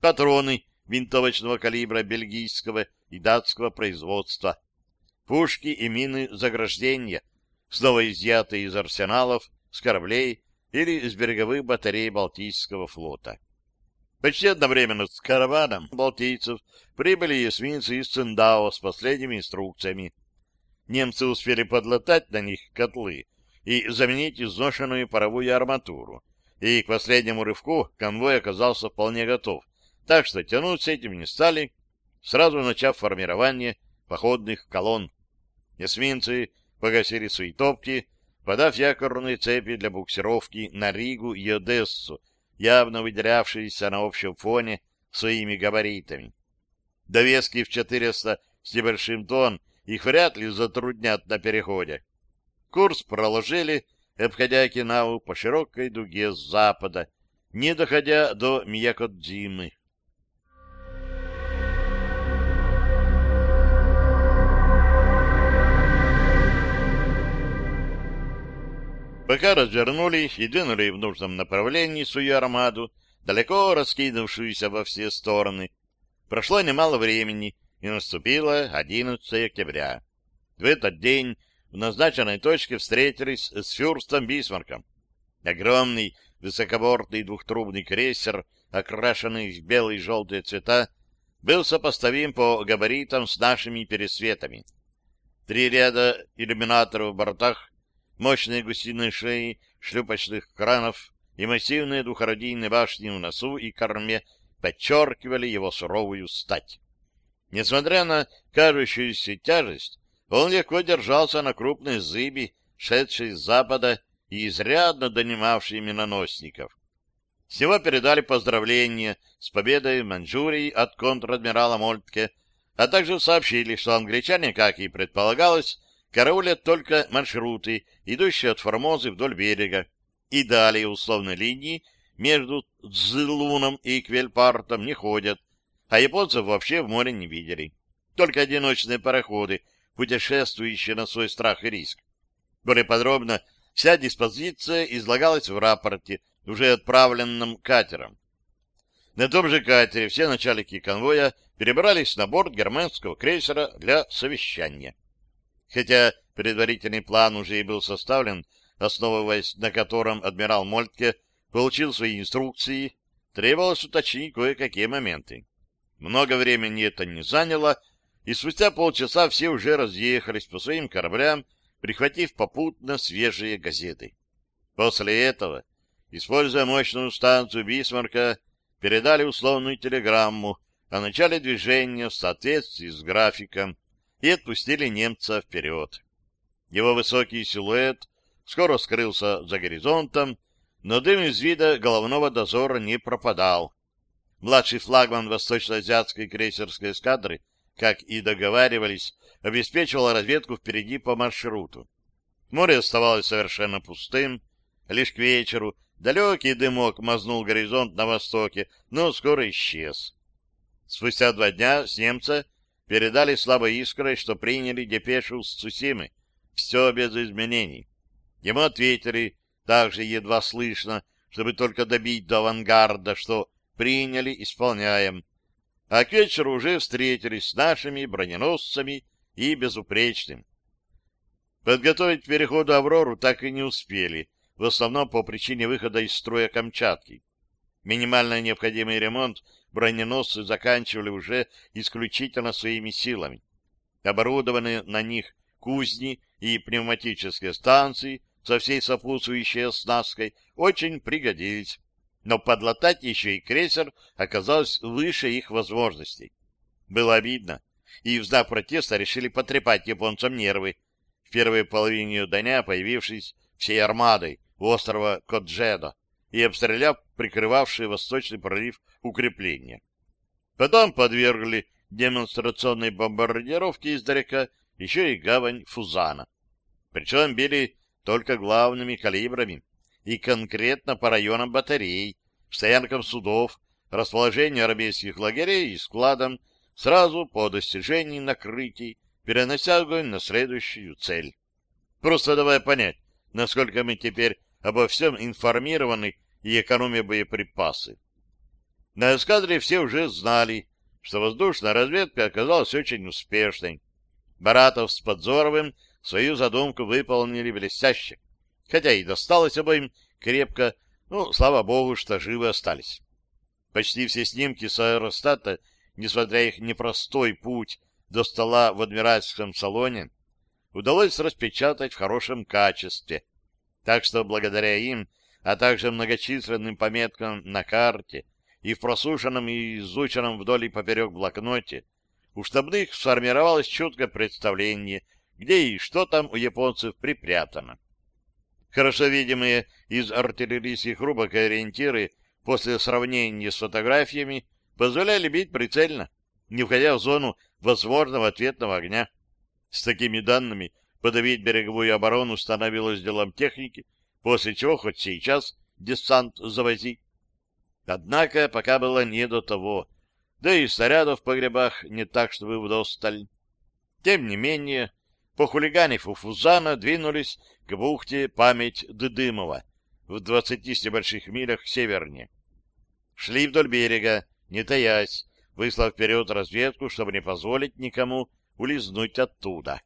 патроны винтовочного калибра бельгийского и датского производства, пушки и мины заграждения, снова изъятые из арсеналов, с кораблей или из береговых батарей Балтийского флота. Почти одновременно с караваном балтийцев прибыли эсминцы из Циндао с последними инструкциями. Немцы успели подлатать на них котлы, и заменить изношенную паровую арматуру. И к последнему рывку конвой оказался вполне готов, так что тянуть с этим не стали, сразу начав формирование походных колонн. Эсминцы погасили свои топки, подав якорные цепи для буксировки на Ригу и Одессу, явно выделявшиеся на общем фоне своими габаритами. Довески в 400 с небольшим тонн их вряд ли затруднят на переходе. Курс проложили, обходя Окинаву по широкой дуге с запада, не доходя до Мьякодзимы. Пока развернули и двинули в нужном направлении свою армаду, далеко раскинувшуюся во все стороны, прошло немало времени, и наступило 11 октября. В этот день в назначенной точке встретились с фюрстом Бисмарком. Огромный высокобортный двухтрубный крейсер, окрашенный в белые и желтые цвета, был сопоставим по габаритам с нашими пересветами. Три ряда иллюминаторов в бортах, мощные гусиные шеи, шлюпочных кранов и массивные двухородийные башни в носу и корме подчеркивали его суровую стать. Несмотря на кажущуюся тяжесть, он легко держался на крупной зыби, шедшей с запада и изрядно донимавшей миноносников. С него передали поздравления с победой в Маньчжурии от контр-адмирала Мольтке, а также сообщили, что англичане, как и предполагалось, караулят только маршруты, идущие от Формозы вдоль берега, и далее условной линии между Цзилуном и Квельпартом не ходят, а японцев вообще в море не видели. Только одиночные пароходы путешествующие на свой страх и риск. Более подробно вся диспозиция излагалась в рапорте, уже отправленном катером. На том же катере все начальники конвоя перебрались на борт германского крейсера для совещания. Хотя предварительный план уже и был составлен, основываясь на котором адмирал Мольтке получил свои инструкции, требовалось уточнить кое-какие моменты. Много времени это не заняло, и спустя полчаса все уже разъехались по своим кораблям, прихватив попутно свежие газеты. После этого, используя мощную станцию Бисмарка, передали условную телеграмму о начале движения в соответствии с графиком и отпустили немца вперед. Его высокий силуэт скоро скрылся за горизонтом, но дым из вида головного дозора не пропадал. Младший флагман восточно-азиатской крейсерской эскадры, как и договаривались, обеспечивал разведку впереди по маршруту. Море оставалось совершенно пустым, лишь к вечеру далекий дымок мазнул горизонт на востоке, но скоро исчез. Спустя два дня с немца передали слабой искрой, что приняли депешу с Цусимы. Все без изменений. Ему ответили, также едва слышно, чтобы только добить до авангарда, что приняли, исполняем. А к вечеру уже встретились с нашими броненосцами и безупречным. Подготовить к переходу «Аврору» так и не успели, в основном по причине выхода из строя Камчатки. Минимально необходимый ремонт броненосцы заканчивали уже исключительно своими силами. Оборудованные на них кузни и пневматические станции со всей сопутствующей оснасткой очень пригодились, но подлатать еще и крейсер оказалось выше их возможностей. Было обидно, и в знак протеста решили потрепать японцам нервы, в первой половине дня появившись всей армадой у острова Коджедо и обстреляв прикрывавшие восточный пролив укрепления. Потом подвергли демонстрационной бомбардировке издалека еще и гавань Фузана. Причем били только главными калибрами и конкретно по районам батарей, стоянкам судов, расположению армейских лагерей и складам сразу по достижении накрытий, перенося огонь на следующую цель. Просто давая понять, насколько мы теперь обо всем информированы и экономя боеприпасы. На эскадре все уже знали, что воздушная разведка оказалась очень успешной. Баратов с Подзоровым свою задумку выполнили блестяще, хотя и досталось обоим крепко, ну, слава богу, что живы остались. Почти все снимки с аэростата, несмотря их непростой путь до стола в адмиральском салоне, удалось распечатать в хорошем качестве, так что благодаря им а также многочисленным пометкам на карте и в просушенном и изученном вдоль и поперек блокноте, у штабных сформировалось четкое представление, где и что там у японцев припрятано. Хорошо видимые из артиллерийских рубок ориентиры после сравнения с фотографиями позволяли бить прицельно, не входя в зону возможного ответного огня. С такими данными подавить береговую оборону становилось делом техники, после чего хоть сейчас десант завози. Однако пока было не до того, да и снарядов в погребах не так, чтобы вдосталь. Тем не менее, по хулиганив у Фузана двинулись к бухте Память Дыдымова в двадцати с небольших милях севернее. Шли вдоль берега, не таясь, выслав вперед разведку, чтобы не позволить никому улизнуть оттуда.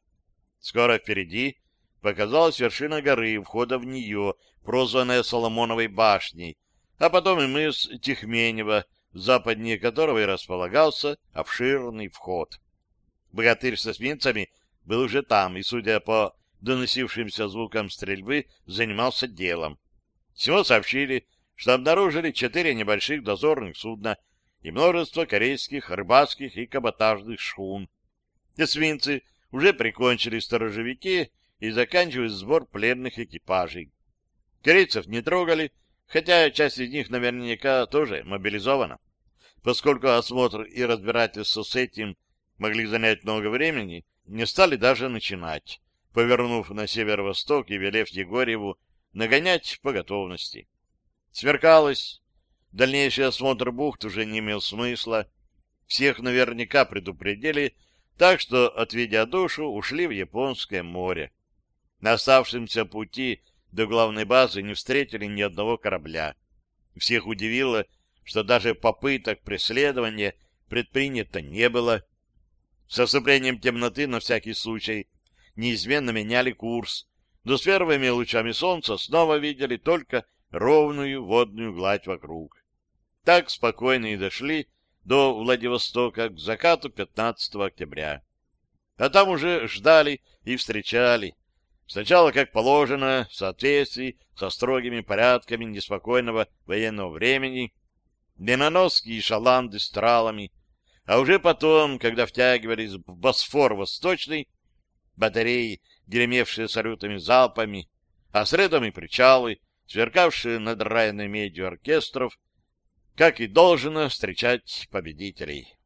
Скоро впереди показалась вершина горы, входа в нее, прозванная Соломоновой башней, а потом и мыс Тихменева, западнее которого и располагался обширный вход. Богатырь с эсминцами был уже там, и, судя по доносившимся звукам стрельбы, занимался делом. Всего сообщили, что обнаружили четыре небольших дозорных судна и множество корейских рыбацких и каботажных шхун. Эсминцы уже прикончили сторожевики и заканчивают сбор пленных экипажей. Корейцев не трогали, хотя часть из них наверняка тоже мобилизована. Поскольку осмотр и разбирательство с этим могли занять много времени, не стали даже начинать, повернув на северо-восток и велев Егорьеву нагонять по готовности. Сверкалось. Дальнейший осмотр бухт уже не имел смысла. Всех наверняка предупредили, так что, отведя душу, ушли в Японское море. На оставшемся пути до главной базы не встретили ни одного корабля. Всех удивило, что даже попыток преследования предпринято не было. С наступлением темноты на всякий случай неизменно меняли курс, но с первыми лучами солнца снова видели только ровную водную гладь вокруг. Так спокойно и дошли до Владивостока к закату 15 октября. А там уже ждали и встречали Сначала, как положено, в соответствии со строгими порядками неспокойного военного времени, миноноски и шаланды с тралами, А уже потом, когда втягивались в Босфор Восточный, батареи, гремевшие салютами залпами, а средом и причалы, сверкавшие над райной медью оркестров, как и должно встречать победителей.